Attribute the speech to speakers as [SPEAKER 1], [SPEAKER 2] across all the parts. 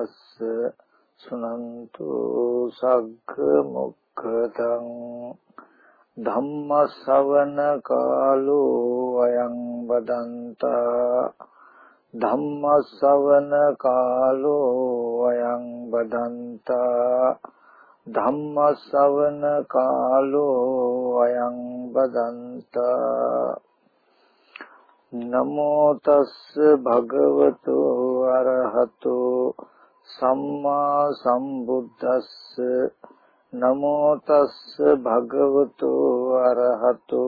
[SPEAKER 1] රාජස්ස සුනන්තු සග්ග මොක්ඛදං ධම්ම ශ්‍රවණ කාලෝ අයං බදන්තා ධම්ම ශ්‍රවණ කාලෝ අයං බදන්තා ධම්ම ශ්‍රවණ කාලෝ අයං බදන්තා නමෝ තස්ස භගවතු අරහතු සම්මා සම්බුද්දස්ස නමෝ තස්ස භගවතු අරහතු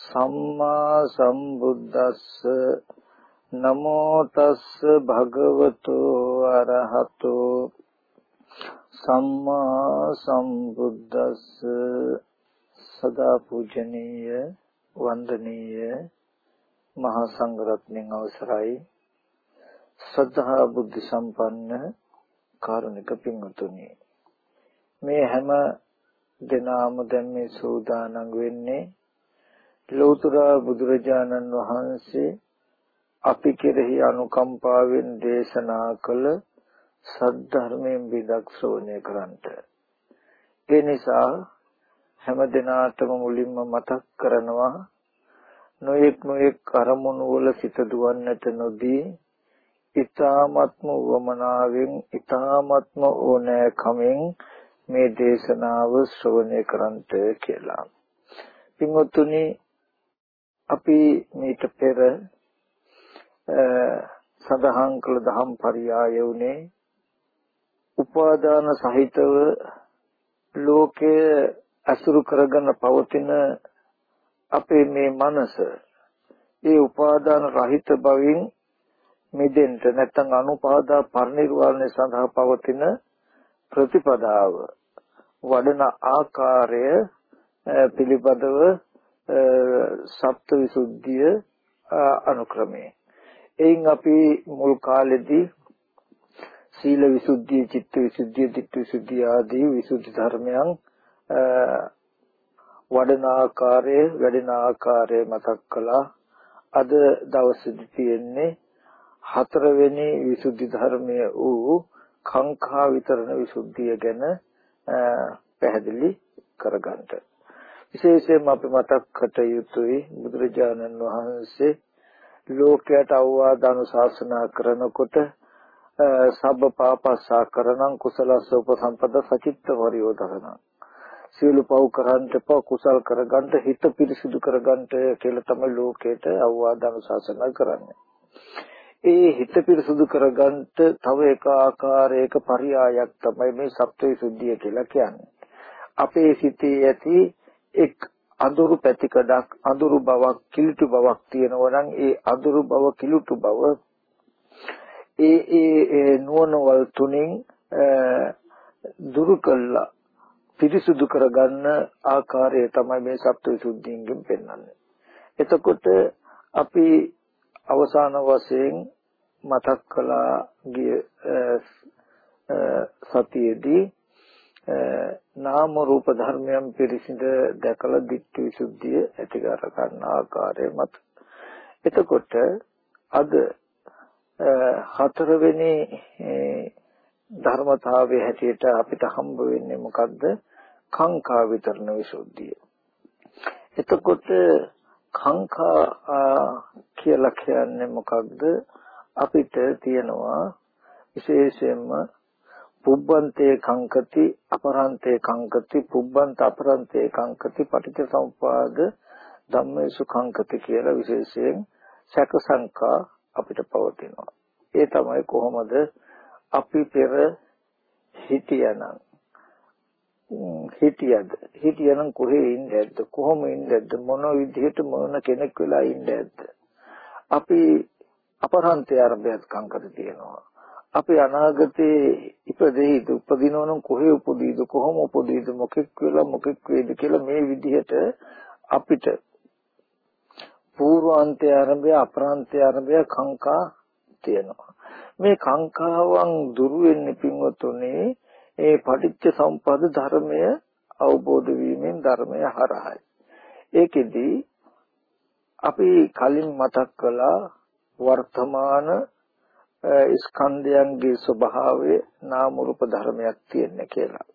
[SPEAKER 1] සම්මා සම්බුද්දස්ස නමෝ තස්ස භගවතු අරහතු සම්මා සම්බුද්දස්ස සදා පූජනීය වන්දනීය මහා සංඝරත්නයන් අවසරයි. සද්ධා බුද්ධ සම්පන්න කාරුණික පින්වතුනි මේ හැම දිනාම දැන් මේ සූදානම් වෙන්නේ ලෞතර බුදුරජාණන් වහන්සේ අපි කෙරෙහි අනුකම්පාවෙන් දේශනා කළ සද්ධර්මයෙන් බිදක් ශ්‍රවණය කරන්ට. ඒ නිසා හැම දිනාටම මුලින්ම මතක් කරනවා නොයෙක් නොයෙක් අරමුණු වල සිත දුවන්නට නොදී ඊ타ත්ම වමනාවෙන් ඊ타ත්ම ඕනෑකමෙන් මේ දේශනාව ශ්‍රවණය කරන්ට කියලා. පින්වත්නි අපි මේට පෙර සඳහන් කළ දහම් පරියාය උනේ උපාදාන සහිතව ලෝකයේ අසුරු කරගෙන පවතින අපේ මේ මනස ඒ උපාදාන රහිත බවින් මිදෙන්න නැත්නම් අනුපාදා පරිනිර්වාණය සඳහා පවතින ප්‍රතිපදාව වඩන ආකාරය පිළිබඳව සප්තවිසුද්ධිය අනුක්‍රමයේ එයින් අපි මුල් කාලෙදී සීල විසුද්ධිය, චිත්ත විසුද්ධිය, ධිට්ඨි විසුද්ධිය ආදී විසුද්ධි ධර්මයන් වඩන ආකාරය, වැඩෙන ආකාරය මතක් කළා. අද දවසේදී තියෙන්නේ හතරවෙනි විසුද්ධි ධර්මය වූ කාංකා විතරණ විසුද්ධිය ගැන පැහැදිලි කරගන්න. විශේෂයෙන්ම අපි මතක් කට යුතුයි බුදුරජාණන් වහන්සේ ලෝකයට අවවාද අනුශාසනා කරනකොට සබ්බ පාපස්සා කරණං කුසලස්ස උපසම්පද සචිත්ත වරියෝධරණ සියලු පව් කරන්ට පව කුසල් කරගන්න හිත පිරිසිදු කරගන්න කියලා තමයි ලෝකයට අවවාද අනුශාසනා කරන්නේ. ඒ හිත පිරිසුදු කරගන්න තව එක ආකාරයක පරියායක් තමයි මේ සත්වයේ සුද්ධිය කියලා කියන්නේ. අපේ සිතේ ඇති එක් අඳුරු පැතිකඩක් අඳුරු බවක් කිලුටු බවක් තියෙනවා නම් ඒ අඳුරු බව කිලුටු බව ඒ ඒ නුවණවල් තුنين දුරු කළා පිරිසුදු කරගන්න ආකාරය තමයි මේ සත්වයේ සුද්ධියෙන් පෙන්වන්නේ. එතකොට අපි අවසාන වශයෙන් මතක් කළා ගිය සතියේදී නාම රූප ධර්මයන් පිරිසිඳ දැකලා ditthi visuddhiය ඇති කර ගන්න ආකාරය මත. එතකොට අද හතරවෙනි ධර්මතාවයේ හැටියට අපිට හම්බ වෙන්නේ මොකද්ද? කාංකා විතරණ විසුද්ධිය. එතකොට කාංකා කියලා කියන්නේ මොකක්ද අපිට තියෙනවා විශේෂයෙන්ම පුබ්බන්තේ කංකති අපරන්තේ කංකති පුබ්බන්ත අපරන්තේ කංකති පටිච්චසමුපාද ධම්මේසු කංකති කියලා විශේෂයෙන් සැක සංකා අපිට පවතිනවා. ඒ තමයි කොහොමද අපි පෙර හිටියනම් හිටියද? හිටියනම් කොහේ ඉන්නේද? කොහොම ඉන්නේද? මොන විදිහට මොන කෙනෙක් වෙලා ඉන්නේද? අපි අපරන්තය අරබයත් කංකත තියෙනවා. අපි අනාගතේ ඉපදෙයිද උපදිනවනම් කොහේ උපදීද? කොහොම උපදීද? මොකෙක් වෙලා මොකෙක් වේද කියලා මේ විදිහට අපිට පූර්වාන්තය ආරම්භය අප්‍රාන්තය ආරම්භය කාංකා තියෙනවා. මේ කාංකාවන් දුරු වෙන්නේ පින්වතුනේ ඒ පටිච්ච සම්පද ධර්මය අවබෝධ වීමෙන් ධර්මය හරහායි. ඒකෙදි අපි කලින් මතක් කළා වර්තමාන ස්කන්ධයන්ගේ ස්වභාවය නාම රූප ධර්මයක් තියෙන කියලා.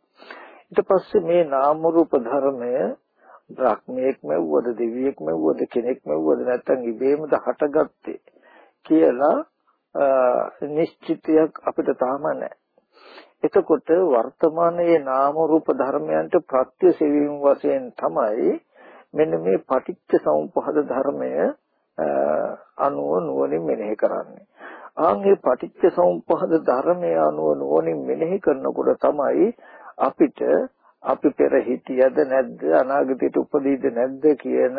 [SPEAKER 1] ඊට පස්සේ මේ නාම රූප ධර්මය බ්‍රහ්මයෙක් මෙව්වද දෙවියෙක් මෙව්වද කෙනෙක් මෙව්වද නැත්නම් ඉබේමද හටගත්තේ කියලා නිශ්චිතයක් අපිට තාම නැහැ. එතකොට වර්තමානයේ නාම රූප ධර්මයන්ට ප්‍රත්‍ය සෙවීම වශයෙන් තමයි මෙන්න මේ පටිච්ච සමුප්පාද ධර්මය අනුව නුවණින් මෙනෙහි කරන්නේ. ආන් මේ පටිච්ච සමුප්පාද ධර්මය අනුව නුවණින් මෙනෙහි කරනකොට තමයි අපිට අපි පෙර හිටියද නැද්ද අනාගතයට උපදීද නැද්ද කියන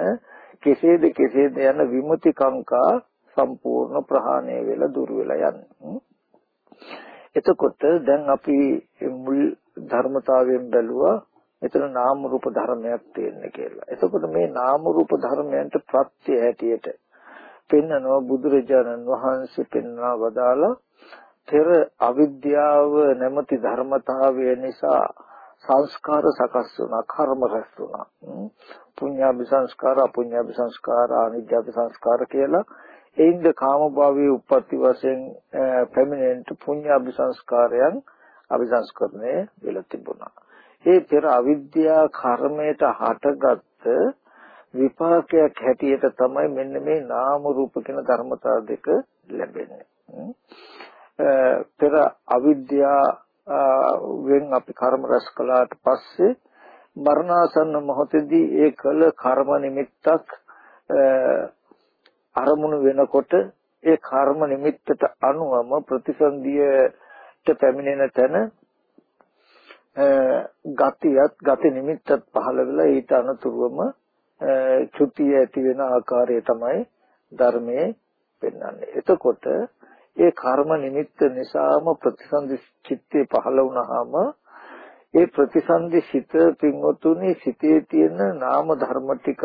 [SPEAKER 1] කෙසේද කෙසේද යන විමුති කාංකා සම්පූර්ණ ප්‍රහාණය වෙලා දුර වෙලා යන්නේ. එතකොට දැන් අපි මුල් ධර්මතාවයෙන් බැලුවා එතන නාම රූප ධර්මයක් තියෙන්නේ කියලා. එතකොට මේ නාම රූප ධර්මයන්ට ප්‍රත්‍ය හැටියට පෙන්නනවා බුදුරජාණන් වහන්සේ පෙන්වා වදාලා තෙර අවිද්‍යාව නැමැති ධර්මතාවය නිසා සංස්කාර සකස් වුණා කර්ම රැස් වුණා පුඤ්ඤාභි සංස්කාර අපුඤ්ඤාභි සංස්කාර අනිත්‍යභි සංස්කාර කියලා එයින්ද කාමභාවයේ උප්පත්ති වශයෙන් පැමිණෙන්ට පුඤ්ඤ අபிසංස්කාරයන් අபிසංස්කරණය වෙලා තිබුණා. ඒ පෙර අවිද්‍යා කර්මයට හටගත්ත විපාකයක් හැටියට තමයි මෙන්න මේ නාම රූප කියන ධර්මතා දෙක ලැබෙන්නේ. පෙර අවිද්‍යා වෙන් අපි කර්ම රැස් කළාට පස්සේ මරණාසන්න මොහොතේදී ඒ කළ කර්ම නිමිත්තක් අරමුණු වෙනකොට ඒ කර්ම නිමිත්තට අනුවම ප්‍රතිසන්දියට පැමිණෙන තැන ගතියත් ගති නිමිත්තත් පහළ වෙලා ඊට අනුතුරුවම චුතිය ඇති වෙන ආකාරය තමයි ධර්මයේ පෙන්වන්නේ. එතකොට ඒ කර්ම නිමිත්ත නිසාම ප්‍රතිසන්දි චිත්තේ පහළ වුණාම ඒ ප්‍රතිසන්දි සිත පින්වතුනි සිතේ තියෙන නාම ධර්ම ටික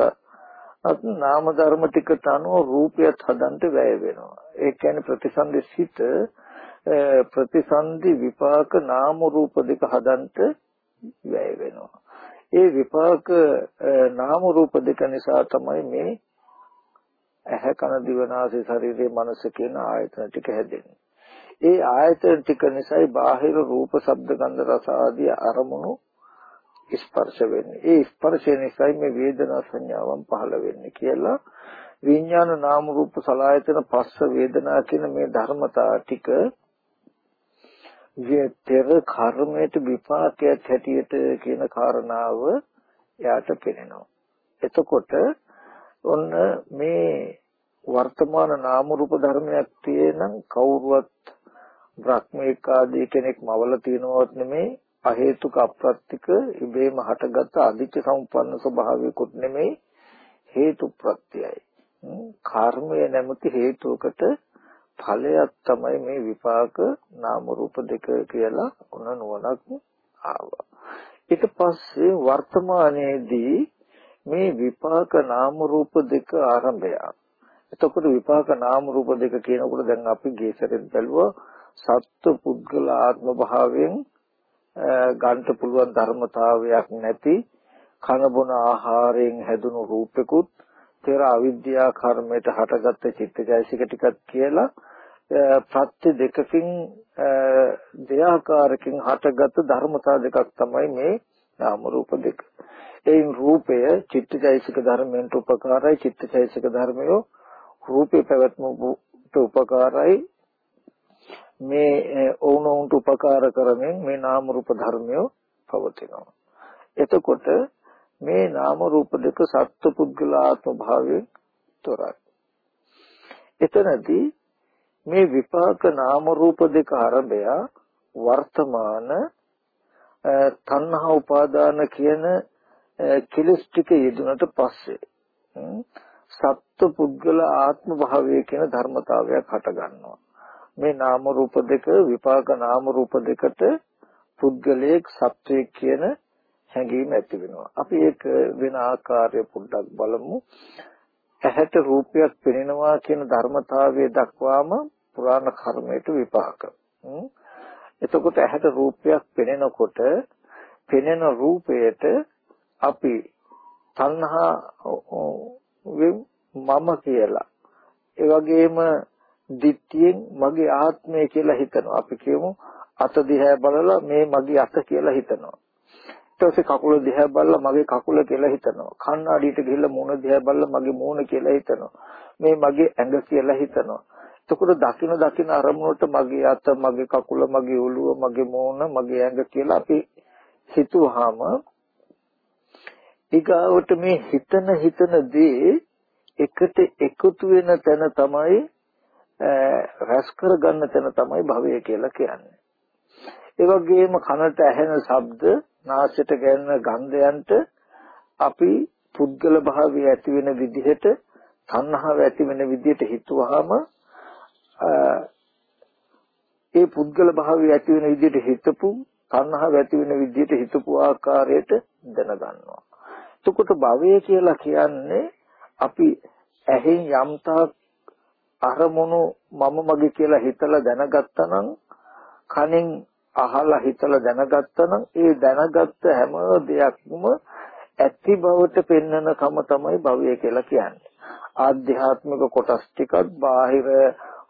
[SPEAKER 1] අත් නාම ධර්ම ටිකට අනුව රූපයත් හදන්න වැය වෙනවා. ඒ කියන්නේ ප්‍රතිසන්දි සිත ප්‍රතිසන්දි විපාක නාම රූප දෙක හදන්න වැය වෙනවා. ඒ විපාක නාම රූප දෙක නිසා තමයි මේ ඇහැ කන දිව නාසය ශරීරයේ මනස කියන ආයතන ටික හැදෙන්නේ. ඒ ආයතන ටික නිසායි බාහිර රූප, ශබ්ද, ගන්ධ, රස ආදී අරමුණු ස්පර්ශ වෙන්නේ. ඒ ස්පර්ශය නිසායි මේ වේදනා සංඥාවන් පහළ වෙන්නේ කියලා විඥාන නාම රූප සලආයතන පස්ස වේදනා කියන මේ ධර්මතා ටික විතර කර්මයට විපාකයක් හැටියට කියන කාරණාව එයාට පෙනෙනවා. එතකොට ඔන්න මේ වර්තමාන නාම රූප ධර්මයක් තියෙනම් කවුරුවත් බ්‍රහ්මීක ආදී කෙනෙක් මවල තියනවත් නෙමෙයි අහේතුක අප්‍රත්‍තික ඉබේම හටගත් අදිච්ච සම්පන්න ස්වභාවයකුත් නෙමෙයි හේතු ප්‍රත්‍යයයි. කර්මය නැමැති හේතුවකට ඵලයක් තමයි මේ විපාක නාම රූප දෙක කියලා උන නුවණක් ආවා. ඊට පස්සේ වර්තමානයේදී මේ විපාක නාම රූප දෙක ආරම්භය. එතකොට විපාක නාම රූප දෙක කියනකොට දැන් අපි ගේසරෙන් බැලුවා සත්ව පුද්ගල ආත්ම භාවයෙන් ගන්න පුළුවන් ධර්මතාවයක් නැති කන බොන ආහාරයෙන් හැදුණු රූපෙකුත් පෙර අවිද්‍යා කර්මයට හටගත්ත චිත්තජයසික ටිකක් කියලා ප්‍රත්‍ය දෙකකින් දෙආකාරකින් හටගත් ධර්මතා දෙකක් තමයි මේ නාම රූප දෙක. එයින් රූපය චිත්තජයසික ධර්මයන්ට උපකාරයි චිත්තජයසික ධර්මය රූපේ පැවැත්මට උපකාරයි මේ eh, ඕනෝන්ට උපකාර කරමින් මේ නාම රූප ධර්මය පවතිනවා. එතකොට මේ නාම රූප දෙක සත්පුද්ගල ආත්ම භාවයෙන් තොරයි. එතනදී මේ විපාක නාම රූප දෙක ආරම්භය වර්තමාන eh, තණ්හා උපාදාන කියන eh, කෙලස් ටික යෙදුනට පස්සේ hm, සත්පුද්ගල ආත්ම භාවය කියන ධර්මතාවයක් හට ගන්නවා. මේ නාම රූප දෙක විපාක නාම රූප දෙකට පුද්ගලයෙක් සත්වයක් කියන හැඟීම ඇති වෙනවා. අපි ඒක වෙන ආකාරය පොඩ්ඩක් බලමු. ඇහැට රූපයක් පෙනෙනවා කියන ධර්මතාවය දක්වාම පුරාණ කර්මයට විපාක. එතකොට ඇහැට රූපයක් පෙනෙනකොට පෙනෙන රූපයට අපි තණ්හා මම කියලා ඒ වගේම දිට්ඨියෙන් මගේ ආත්මය කියලා හිතනවා. අපි කියමු අත දිහා බලලා මේ මගේ අත කියලා හිතනවා. ඊට පස්සේ කකුල දිහා බලලා මගේ කකුල කියලා හිතනවා. කණ්ණාඩියට ගිහිල්ලා මූණ දිහා බලලා මගේ මූණ කියලා හිතනවා. මේ මගේ ඇඟ කියලා හිතනවා. එතකොට දකින දකින අරමුණට මගේ අත මගේ කකුල මගේ ඔළුව මගේ මූණ මගේ ඇඟ කියලා අපි හිතුවාම ඊගාවට මේ හිතන හිතන දේ එකට එකතු වෙන තැන තමයි රැස් කරගන්න තැන තමයි භවය කියලා කියන්නේ. ඒ වගේම කනට ඇහෙන ශබ්ද, නාසයට ගැනෙන ගන්ධයන්ට අපි පුද්ගල භාවය ඇති වෙන විදිහට, තණ්හාව ඇති වෙන විදිහට හිතුවාම ඒ පුද්ගල භාවය ඇති වෙන විදිහට හිතපු තණ්හාව ඇති වෙන විදිහට හිතපු ආකාරයට දැනගන්නවා. එතකොට භවය කියලා කියන්නේ අපි ඇහෙන් යම්තාක් අරමුණු මම මගේ කියලා හිතලා දැනගත්තනම් කනෙන් අහලා හිතලා දැනගත්තනම් ඒ දැනගත්ත හැම දෙයක්ම ඇති බවට පෙන්වන කම තමයි භවය කියලා කියන්නේ. ආධ්‍යාත්මික කොටස් ටිකත් බාහිර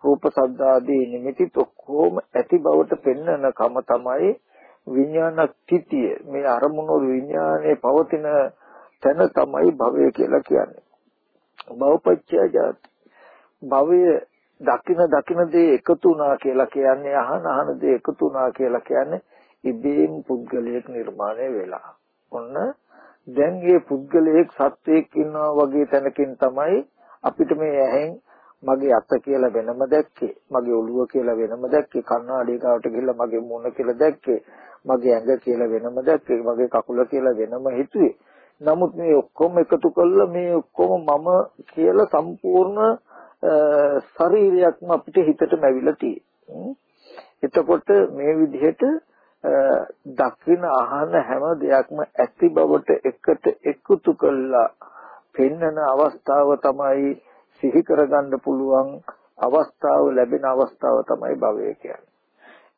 [SPEAKER 1] රූප ශබ්ද ආදී නිමිති ඔක්කොම ඇති බවට පෙන්වන කම තමයි විඥාන තිතිය. මේ අරමුණු විඥානයේ පවතින තැන තමයි භවය කියලා කියන්නේ. භවපච්චය ජාති. භවය දකින දකින දේ එකතු වුණා කියලා කියන්නේ අහන අහන දේ එකතු වුණා කියලා කියන්නේ ඉබේම පුද්ගලයෙක් නිර්මාණය වෙලා. ඔන්න දැන් මේ පුද්ගලයෙක් සත්වයක් ඉන්නවා වගේ තැනකින් තමයි අපිට මේ ඇහෙන් මගේ අත කියලා වෙනම දැක්කේ මගේ ඔළුව කියලා වෙනම දැක්කේ කණ්ණාඩිය ගාවට ගිහිල්ලා මගේ මුණ කියලා දැක්කේ මගේ ඇඟ කියලා වෙනම දැක්කේ මගේ කකුල කියලා වෙනම හිතුවේ. නමුත් මේ ඔක්කොම එකතු කළා මේ ඔක්කොම මම කියලා සම්පූර්ණ ශරීරයක්ම අපිට හිතට ලැබිලා තියෙන්නේ එතකොට මේ විදිහට දකින අහන හැම දෙයක්ම ඇති බවට එකට එකතු කළා පෙන්නන අවස්ථාව තමයි සිහි කරගන්න පුළුවන් අවස්ථාව ලැබෙන අවස්ථාව තමයි භවය කියන්නේ.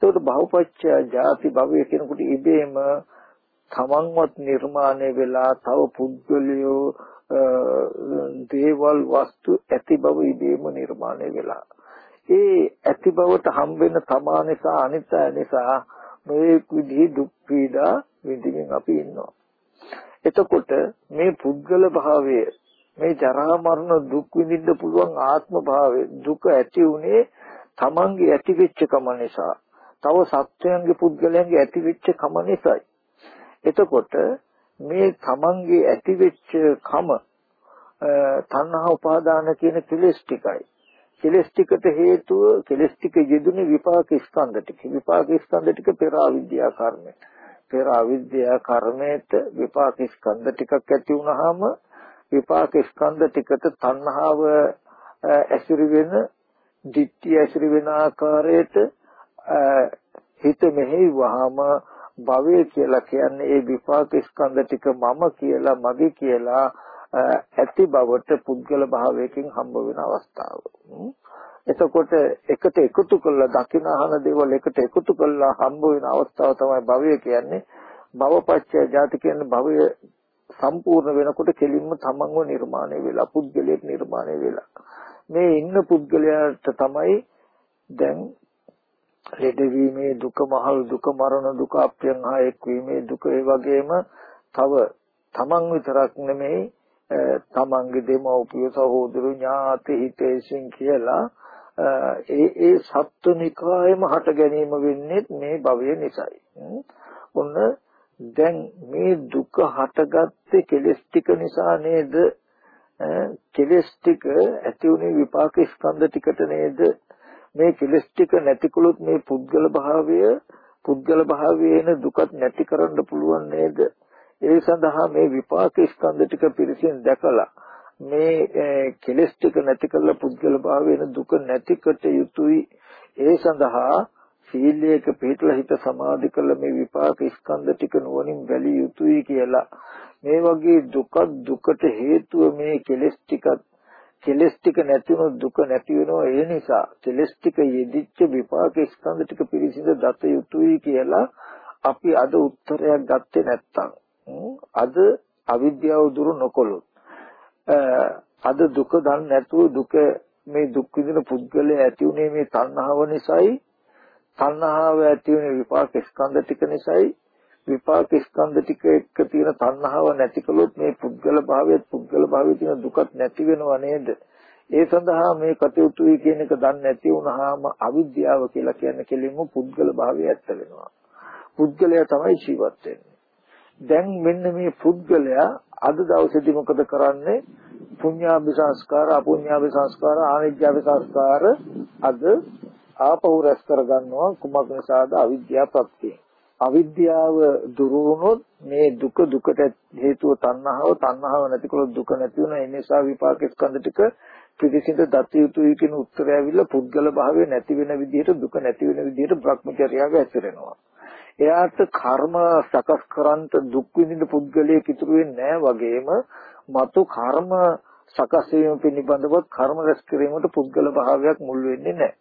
[SPEAKER 1] ඒකට භවපච්චය ಜಾති භවය කියනකොට ඉබේම තමන්වත් නිර්මාණය වෙලා තව පුද්ගලයෝ දේවල් වස්තු ඇති බව ඉබේම නිර්මාණය වෙලා. ඒ ඇති බවට හම් වෙන තමා නිසා අනිත්‍ය නිසා මේ විදිහේ දුක් පීඩා විඳින්න අපි ඉන්නවා. එතකොට මේ පුද්ගල භාවය මේ ජරා මරණ දුක් විඳින්න පුළුවන් ආත්ම භාවය දුක ඇති උනේ තමන්ගේ ඇති වෙච්ච කම නිසා තව සත්වයන්ගේ පුද්ගලයන්ගේ ඇති වෙච්ච කම නිසායි එතකොට මේ තමන්ගේ ඇති වෙච්ච කම තණ්හා උපාදාන කියන කෙලෙස් ටිකයි. කෙලෙස් ටිකට හේතුව කෙලෙස් ටික යෙදුනේ විපාක ස්කන්ධ ටික. විපාක ස්කන්ධ ටික පෙර අවිද්‍යා කර්මය. පෙර අවිද්‍යා කර්මයට විපාක ස්කන්ධ ටිකක් ඇති වුනහම විපාක ස්කන්ධ ටිකට තණ්හාව ඇසුරු වෙන ditthිය ඇසුරු වෙන ආකාරයට හිත මෙහෙවහම භවය කියලා කියන්නේ ඒ විපාක ස්කන්ධ ටික මම කියලා මගේ කියලා ඇති බවට පුද්ගල භාවයකින් හම්බ වෙන අවස්ථාව. එතකොට එකට එකතු කරලා දකින අහන දේවල් එකට එකතු කරලා හම්බ වෙන අවස්ථාව තමයි භවය කියන්නේ. භවපච්චය ජාති කියන්නේ භවය සම්පූර්ණ වෙනකොට කෙලින්ම තමන්ව නිර්මාණය වෙලා පුද්ගලයෙක් නිර්මාණය වෙලා මේ ඉන්න පුද්ගලයාට තමයි දැන් ලෙඩවීමේ දුක මහල් දුක මරණ දුක අප්‍රියන් හා එක්වීමේ දුක ඒ වගේම තව තමන් විතරක් නෙමෙයි තමන්ගේ දෙමව්පිය සහෝදර ඥාති හිතේසින් කියලා ඒ ඒ සත්ත්වනිකායම හට ගැනීම වෙන්නේ මේ භවය නිසායි. ඔන්න දැන් මේ දුක හටගත්තේ කෙලස් ටික නිසා නේද? කෙලස් ටික ඇති උනේ විපාක ස්කන්ධ ටිකට නේද? මේ කෙලස් ටික නැතිකොලොත් මේ පුද්ගල භාවය පුද්ගල භාවයේන දුකත් නැති කරන්න පුළුවන් නේද? ඒ සඳහා මේ විපාක ස්කන්ධ ටික පිරිසින් දැකලා මේ කෙලස් ටික නැති කරලා පුද්ගල භාවයේන දුක නැතිකට යුතුයි. ඒ සඳහා සීලයක පිළිපදලා හිත සමාධි කළ මේ විපාක ස්කන්ධ ටික නුවණින් බැලිය යුතුයි කියලා මේ වගේ දුක දුකට හේතුව මේ කෙලෙස් ටික කෙලෙස් ටික නැතිවෙන දුක නැති වෙනවා ඒ නිසා කෙලෙස් ටික යෙදිච්ච විපාක ස්කන්ධ ටික පිරිසිදු දත යුතුයි කියලා අපි අද උත්තරයක් ගත්තේ නැත්තම්. අද අවිද්‍යාව දුරු නොකොළොත් අද දුක දන්නේ නැතුව දුක මේ දුක් විඳින පුද්ගලයා ඇති උනේ මේ තණ්හාව නිසායි. තණ්හාව ඇති වෙන විපාක ස්කන්ධ ටික නිසායි. විපාක ස්කන්ධ ටික එක්ක තියෙන තණ්හාව නැති කළොත් මේ පුද්ගල භාවයත් පුද්ගල භාවයේ තියෙන දුකත් නැති වෙනව නේද? ඒ සඳහා මේ කටයුතුයි කියන එක දන්නේ නැති වුනහම අවිද්‍යාව කියලා කියන්නේ කෙලින්ම පුද්ගල භාවය ඇත්ත වෙනවා. පුද්ගලයා තමයි ජීවත් වෙන්නේ. දැන් මෙන්න මේ පුද්ගලයා අද දවසේදී මොකද කරන්නේ? පුඤ්ඤාභි සංස්කාර අපුඤ්ඤාභි සංස්කාර ආනිජ්ජාභි සංස්කාර අද ආපහු රැස් කරගන්නවා කුමක් නිසාද? අවිද්‍යාව ප්‍රත්‍යයෙන්. අවිද්‍යාව දුරු වුණොත් මේ දුක දුකට හේතුව තණ්හාව තණ්හාව නැතිකොලොත් දුක නැති වෙන ඒ නිසා විපාක ස්කන්ධ ටික පිළිසිඳ දත යුතුයි කියන උත්තරය ඇවිල්ලා පුද්ගල භාවය නැති වෙන විදිහට දුක නැති වෙන විදිහට භ්‍රමචර්යාව ඇතිරෙනවා එයාට කර්ම සකස් කරන්ට දුක් විඳින පුද්ගලයෙක් ඉතුරු වෙන්නේ නැහැ වගේම මතු කර්ම සකස් වීම පිළිබඳව කර්ම රැස් කිරීමට පුද්ගල භාවයක් මුල් වෙන්නේ නැහැ.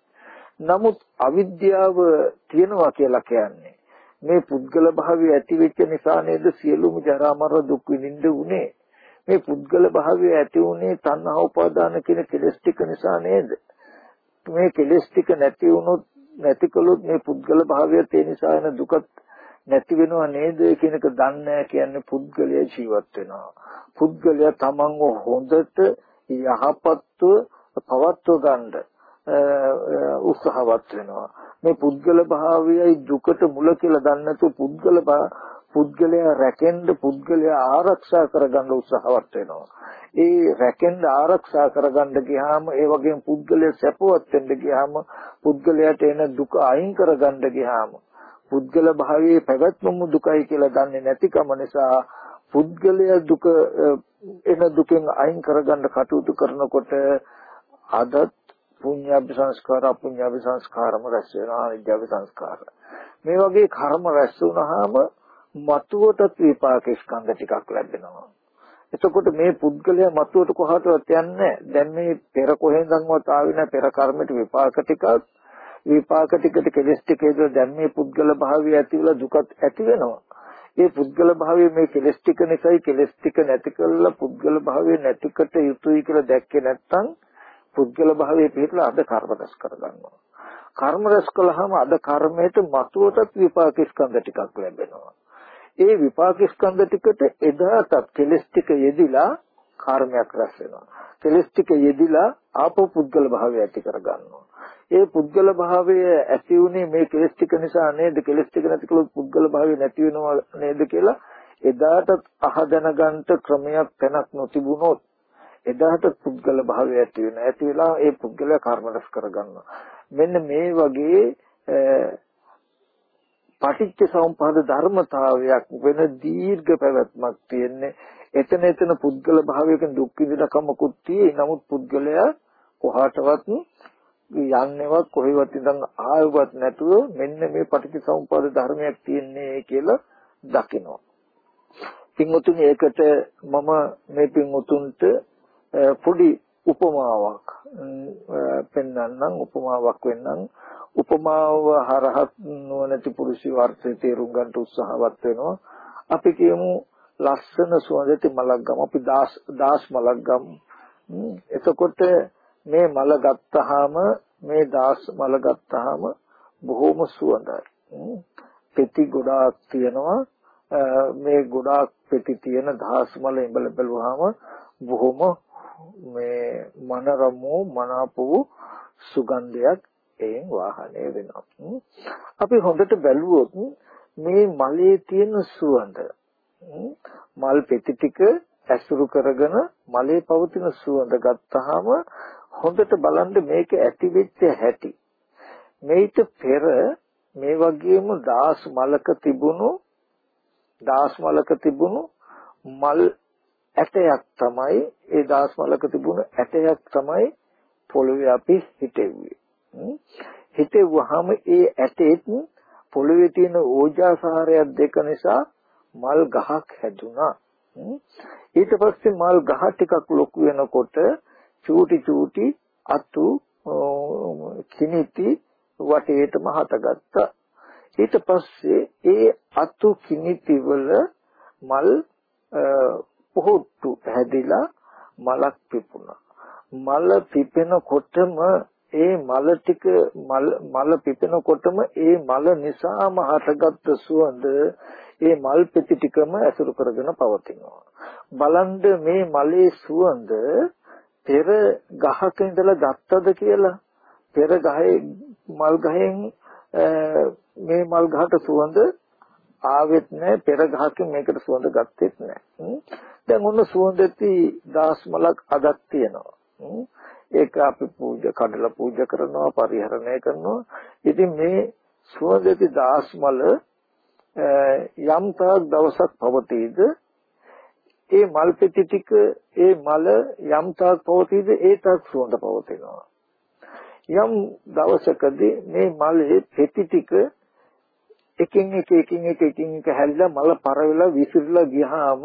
[SPEAKER 1] නමුත් අවිද්‍යාව තියෙනවා කියලා කියන්නේ මේ පුද්ගල භාවය ඇති වෙච්ච නිසා නේද සියලුම ජරා මරණ දුක් විඳින්න උනේ. මේ පුද්ගල භාවය ඇති උනේ තණ්හා උපාදාන කියන කෙලෙස් ටික නිසා නේද? මේ කෙලෙස් ටික නැති වුණොත් නැති කළොත් මේ පුද්ගල භාවයත් ඒ නිසා එන දුකත් නැති වෙනව නේද කියන එක දන්නේ කියන්නේ පුද්ගලයා ජීවත් වෙනවා. පුද්ගලයා තමන්ව හොඳට යහපත්ව පවත්ව ගන්න උත්සාහවත් වෙනවා. මේ පුද්ගල භාවයයි දුකට මුල කියලා දන්නේ පුද්ගල පුද්ගලයා රැකෙන්න පුද්ගලයා ආරක්ෂා කරගන්න උත්සාහවත් වෙනවා. ඒ රැකෙන්න ආරක්ෂා කරගන්න ගියාම ඒ වගේම පුද්ගලයා සැපවත් වෙන්න ගියාම පුද්ගලයාට එන දුක අයින් කරගන්න ගියාම පුද්ගල භාවයේ පැවැත්මම දුකයි කියලා දන්නේ නැතිකම නිසා පුද්ගලයා දුක එන දුකෙන් අයින් කරගන්න කටයුතු කරනකොට අදත් පුඤ්ඤාභි සංස්කාර අපුඤ්ඤාභි සංස්කාරම රැස් වෙනවා අනිත්‍යභි සංස්කාර මේ වගේ කර්ම රැස් වුණාම මතුවට විපාක ස්කන්ධ ටිකක් ලැබෙනවා. එතකොට මේ පුද්ගලයා මතුවට කොහාටවත් යන්නේ දැන් මේ පෙර කොහෙන්දන්වත් ආවේ නැහැ. පෙර කර්මයට විපාක ටිකක්. විපාක ටිකට කෙලස් ටිකේද දැන් මේ පුද්ගල භාවය ඇතිවලා දුකත් ඇති වෙනවා. ඒ පුද්ගල භාවය මේ කෙලස් ටික නිසායි කෙලස් ටික නැති කරලා පුද්ගල භාවය නැතිකට යුතුයි කියලා දැක්කේ නැත්නම් පුද්ගල භාවයේ පිටලා අද කර්ම රැස් කරගන්නවා කර්ම රැස් කළාම අද කර්මයට මතුවටත් විපාක ස්කන්ධ ටිකක් ලැබෙනවා ඒ විපාක ස්කන්ධ ටිකට එදාටත් කෙලස් ටික යෙදිලා කර්මයක් රැස් වෙනවා. කෙලස් ටික යෙදිලා ආපෝ පුද්ගල භාවය ඇති කරගන්නවා. ඒ පුද්ගල භාවය ඇති උනේ මේ කෙලස් ටික නිසා නේද? කෙලස් ටික නැති කළොත් පුද්ගල භාවය නැති වෙනවා නේද කියලා එදාටත් අහ දැනගන්න ක්‍රමයක් තැනක් නොතිබුණොත් එදාට පුද්ගල භාවය ඇති වෙන. ඇති වෙලා ඒ පුද්ගලයා කර්ම රැස් කරගන්නවා. මෙන්න මේ වගේ පටිච්ච සමුප්පාද ධර්මතාවයක් වෙන දීර්ඝ පැවැත්මක් තියෙන්නේ එතන එතන පුද්ගල භාවයකින් දුක් විඳිනකමකුත් තියෙයි නමුත් පුද්ගලයා කොහාටවත් යන්නේවත් කොහෙවත් ඉඳන් ආයුවත් නැතුව මෙන්න මේ පටිච්ච සමුප්පාද ධර්මයක් තියෙන්නේ කියලා දකිනවා පින්වතුනි ඒකට මම මේ පින්වතුන්ට පොඩි උපමාවක් පෙන්වන්නම් උපමාවක් වෙන්නම් උපමාව හරහත් නොනැති පුරුෂි වර්ථය තේරුම් ගන්න උත්සාහවත් වෙනවා. අපි කියමු ලස්සන සුවඳති මලක් ගම අපි දාස් දාස් මලක් ගමු. එතකොට මේ මල ගත්තාම මේ දාස් මල ගත්තාම බොහොම සුවඳයි. පෙති ගොඩාක් තියෙනවා. මේ ගොඩාක් පෙති තියෙන දාස් මල ඉඹල බැලුවාම බොහොම මේ මනරමෝ මනාපෝ සුගන්ධයක් එයින් වාහනය වෙනවා. අපි හොඳට බැලුවොත් මේ මලේ තියෙන සුවඳ මල් පෙති ටික ඇසුරු කරගෙන මලේ පවතින සුවඳ ගත්තාම හොඳට බලන්න මේක ඇති වෙච්ච හැටි. මේිට පෙර මේ වගේම දාස් මලක තිබුණු දාස් මලක තිබුණු මල් ඇටයක් තමයි ඒ දාස් මලක තිබුණු ඇටයක් තමයි පොළවේ අපි හිටෙව්වේ. හිතෙව්වහම ඒ ඇටෙත් පොළවේ තියෙන ඕජාසාරයක් දෙක නිසා මල් ගහක් හැදුනා. ඊට පස්සේ මල් ගහ ටිකක් ලොකු වෙනකොට චූටි චූටි අතු කිනිති වටේටම හටගත්තා. ඊට පස්සේ ඒ අතු කිනිති වල මල් පොහොට්ටු හැදිලා මලක් පිපුණා. මල පිපෙනකොටම ඒ මල ටික මල මල පිපෙනකොටම ඒ මල නිසාම හටගත්තු සුවඳ ඒ මල් පෙති ටිකම ඇසුරු කරගෙන පවතිනවා. බලන්න මේ මලේ සුවඳ පෙර ගහක ඉඳලා ගත්තද කියලා පෙර ගහේ මල් ගහෙන් මේ මල් ගහට සුවඳ ආවෙත් නැහැ පෙර ගහකින් මේකට සුවඳ ගත්තෙත් නැහැ. දැන් ඔන්න සුවඳති දාස් මලක් අදක් තියෙනවා. ඒක අපි පූජා කඩලා පූජා කරනවා පරිහරණය කරනවා. ඉතින් මේ සුවඳති දාස් මල යම් තාක් දවසක් පවතීද ඒ මල් පෙති ටික ඒ මල යම් තාක් පවතීද ඒ තාක් සුවඳ පවතිනවා. යම් දවසකදී මේ මලේ පෙති ටික එකින් එක එකින් එක එකින් එක හැරිලා මල පර වෙලා විසිරලා ගියාම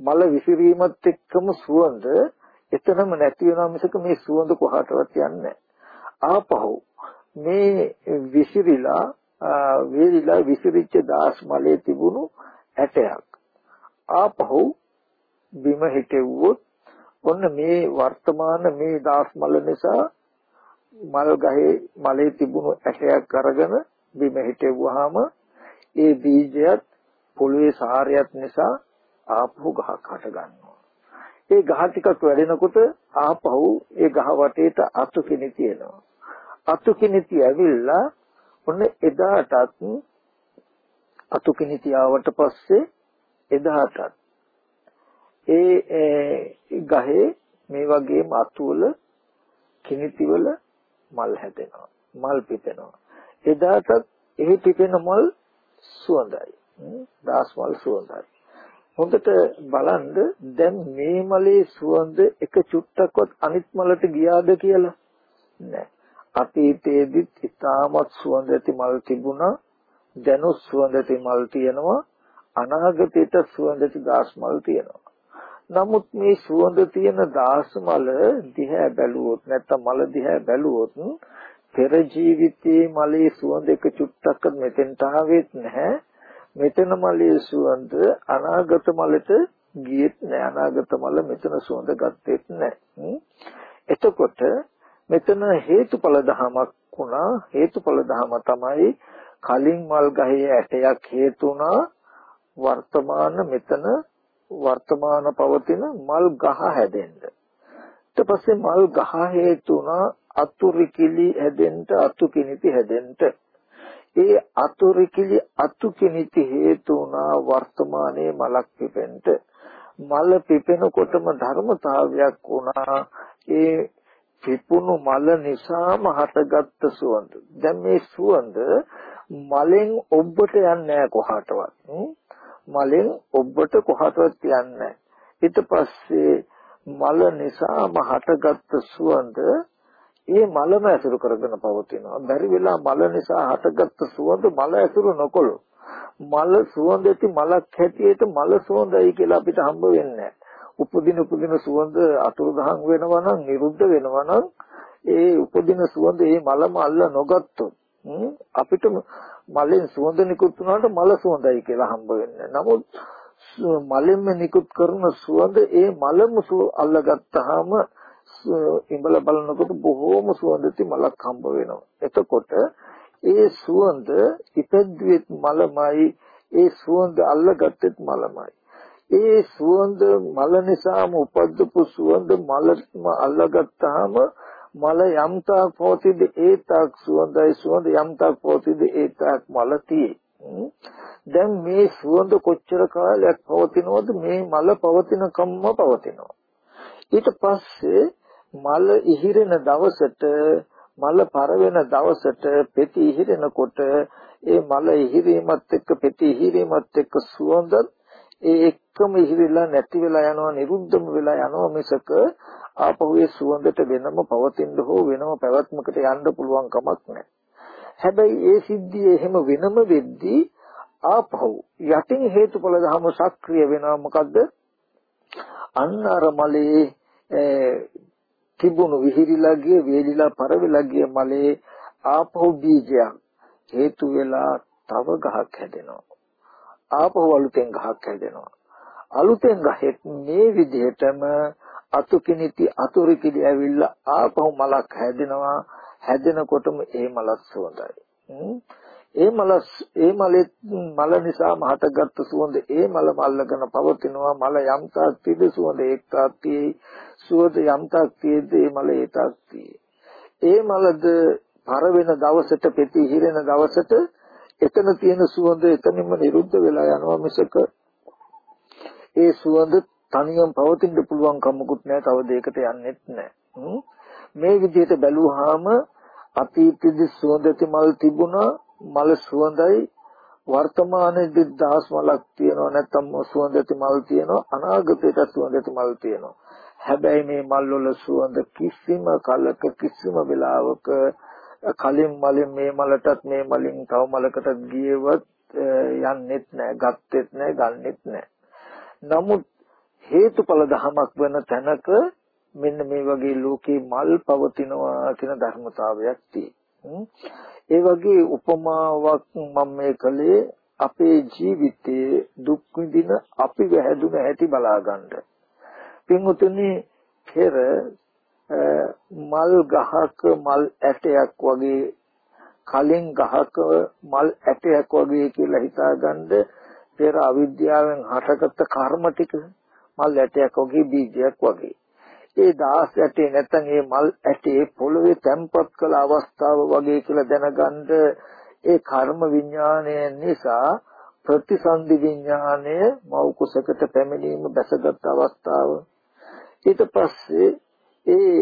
[SPEAKER 1] මල විසිරීමත් එක්කම සුවඳ එතනම නැති වෙනවා මිසක මේ සුවඳ කොහාටවත් යන්නේ ආපහු මේ විසිරිලා වේලිලා විසිරිච්ච දාස් මලේ තිබුණු ඇටයක් ආපහු බිම හිටෙව්වොත් ඔන්න මේ වර්තමාන මේ දාස් මල නිසා මල් ගහේ මලේ තිබුණු ඇටයක් අරගෙන බිම හිටෙව්වහම ඒ බීජයත් පොළවේ සාරයත් නිසා ආපහු ගහක් හට ගන්නවා. ඒ ගහ ටිකක් වැඩෙනකොට ආපහු ඒ ගහ වටේට අතු කිනිති එනවා. අතු කිනිති ඇවිල්ලා ඔන්න එදාටත් අතු කිනිති ආවට පස්සේ එදාටත් ඒ ගහේ මේ වගේම අතු වල කිනිති වල මල් හැදෙනවා. මල් පිපෙනවා. එදාටත් එහි පිපෙන මල් සුවඳයි. දාස්මල් සුවඳයි. හොඳට බලන්න දැන් මේ මලේ සුවඳ එක චුට්ටක්වත් අනිත් මලට ගියාද කියලා නෑ. අතීතයේදීත් ඉතාමත් සුවඳ ඇති මල් තිබුණා. දැනුත් සුවඳ ඇති මල් තියෙනවා. අනාගතයට සුවඳ ඇති දාස් මල් තියෙනවා. නමුත් මේ සුවඳ තියෙන දාස් මල දිහා බැලුවොත් නැත්නම් මල දිහා බැලුවොත් පෙර ජීවිතයේ මලේ සුවඳ එක චුට්ටක්වත් මෙතෙන්ට ආවෙත් නැහැ. මෙතන මලේ සුවඳ අනාගත මලට ගියෙත් නැහැ. අනාගත මල මෙතන සුවඳ ගත්තෙත් නැහැ. එතකොට මෙතන හේතුඵල ධමයක් වුණා. හේතුඵල ධම තමයි කලින් මල් ගහේ ඇටයක් හේතුණා වර්තමාන මෙතන වර්තමාන පවතින මල් ගහ හැදෙන්න. ඊට පස්සේ මල් ගහ හේතුණා අතුරුකිලි හැදෙන්න අතුකිනිති හැදෙන්න ඒ අතුරුකිලි අතුකිනිති හේතු වුණා වර්තමානයේ මලක් පිපෙන්න මල පිපෙනකොටම ධර්මතාවයක් වුණා. ඒ පිපුණු මල නිසාම හටගත්තු සුවඳ. දැන් මේ සුවඳ මලෙන් ඔබට යන්නේ කොහාටවත්. මලෙන් ඔබට කොහාටවත් යන්නේ ඊට පස්සේ මල නිසාම හටගත්තු සුවඳ ඒ මලම ඇසුරු කරගෙන පවතිනවා. බැරි වෙලා මල නිසා හටගත්තු සුවඳ මල ඇසුරු නොකොළු. මල සුවඳ ඇති මලක් හැටියට මල සුවඳයි කියලා අපිට හම්බ වෙන්නේ උපදින උපදින සුවඳ අතුරුදහන් වෙනවා නම් නිරුද්ධ වෙනවා නම් ඒ උපදින සුවඳ ඒ මලම අල්ල නොගත්තොත් අපිට මලෙන් සුවඳ නිකුත් වුණාට මල සුවඳයි කියලා හම්බ වෙන්නේ. නමුත් මලෙන්ම නිකුත් කරන සුවඳ ඒ මලම අල්ලගත්තාම ඉඹල බලනකොට බොහෝම සුවඳති මලක් හම්බ වෙනවා. එතකොට ඒ සුවඳ ඉපැද්දුවෙත් මලමයි ඒ සුවඳ අල්ලගත්තෙත් මලමයි. ඒ සුවඳ මල නිසාම උපද්දපු සුවඳ මලම අල්ලගත්තාම මල යම් තාක් පවතිද ඒ තාක් සුවඳයි සුවඳ යම් තාක් පවතිද ඒ තාක් මල දැන් මේ සුවඳ කොච්චර කාලයක් පවතිනවද මේ මල පවතින කම්ම පවතිනවා ඊට පස්සේ මල ඉහිරෙන දවසට මල පර වෙන දවසට පෙති ඉහිරෙනකොට ඒ මල ඉහිරීමත් එක්ක පෙති ඉහිරීමත් එක්ක සුවඳ ඒ එක්කම ඉහිරිලා නැති වෙලා යනවා නිරුද්ධම වෙලා යනවා මිසක ආපහු ඒ සුවඳට වෙනම පවතින්න හෝ වෙනම පැවැත්මකට යන්න පුළුවන් කමක් නැහැ. හැබැයි ඒ සිද්ධිය එහෙම වෙනම වෙද්දී ආපහු යටින් හේතුඵල ධම සක්‍රිය වෙනවා මොකද්ද? අන්න අර මලේ තිබුණු විහිරිලා ගිය වේලිලා පරවිලා ගිය මලේ ආපහු බීජයක් හේතු වෙලා තව ගහක් හැදෙනවා. ආපහු අලුතෙන් ගහක් හැදෙනවා. අලුතෙන් ගහෙත් මේ විදිහටම අතු කිනිති අතුරු කිලි ඇවිල්ලා ආපහු මලක් හැදෙනවා. හැදෙනකොටම ඒ මලත් සුවඳයි. ඒ මල ඒ මලෙ මල නිසා මහටගත් සුවඳ ඒ මල මල්ලගෙන පවතිනවා. මල යම් තාක් තිබ සුවඳ එක් තාක් තියෙයි සුවඳ යම් තාක් තියෙද්ද ඒ මල ඒ තාක් තියෙයි ඒ මලද පර වෙන දවසට පෙති හිරෙන දවසට එතන තියෙන සුවඳ එතනින්ම නිරුද්ධ වෙලා යනවා මිසක ඒ සුවඳ තනියම පවතින්න පුළුවන් කමකුත් නැහැ. තව දෙයකට යන්නෙත් නැහැ. මේ විදිහට බැලුවාම අතීතයේ සුවඳති මල් තිබුණා. මල සුවඳයි. වර්තමානයේදී දහස් මලක් තියෙනවා නැත්නම් සුවඳති මල් තියෙනවා අනාගතයට සුවඳති මල් තියෙනවා. හැබැයි මේ මල් වල සුවඳ කිසිම කලක කිසිම වෙලාවක කලින් මලින් මේ මලටත් මේ මලින් තව මලකට ගියවත් යන්නෙත් නැහැ ගත්තෙත් නැහැ ගන්නෙත් නැහැ නමුත් හේතුඵල ධමයක් වෙන තැනක මෙන්න මේ වගේ ලෝකේ මල් පවතිනවා කියන ධර්මතාවයක් තියෙනවා. ඒ වගේ උපමාවක් මම මේ කලේ අපේ ජීවිතයේ දුක් විඳින අපි වැහැදුන හැටි බලා ගන්න. පින්වතුනි පෙර මල් ගහක මල් ඇටයක් වගේ කලින් ගහක මල් ඇටයක් වගේ කියලා හිතාගන්න පෙර අවිද්‍යාවෙන් හටගත්ත කර්ම ටික මල් ඇටයක් වගේ බීජයක් වගේ ඒ දාස් ඇටේ නැත්නම් ඒ මල් ඇටේ පොළවේ තැම්පත් කළ අවස්ථාව වගේ කියලා දැනගන්න ඒ කර්ම විඥානය නිසා ප්‍රතිසන්දි විඥානය මව කුසකට පැමිණීම බැසගත් අවස්ථාව. ඊට පස්සේ ඒ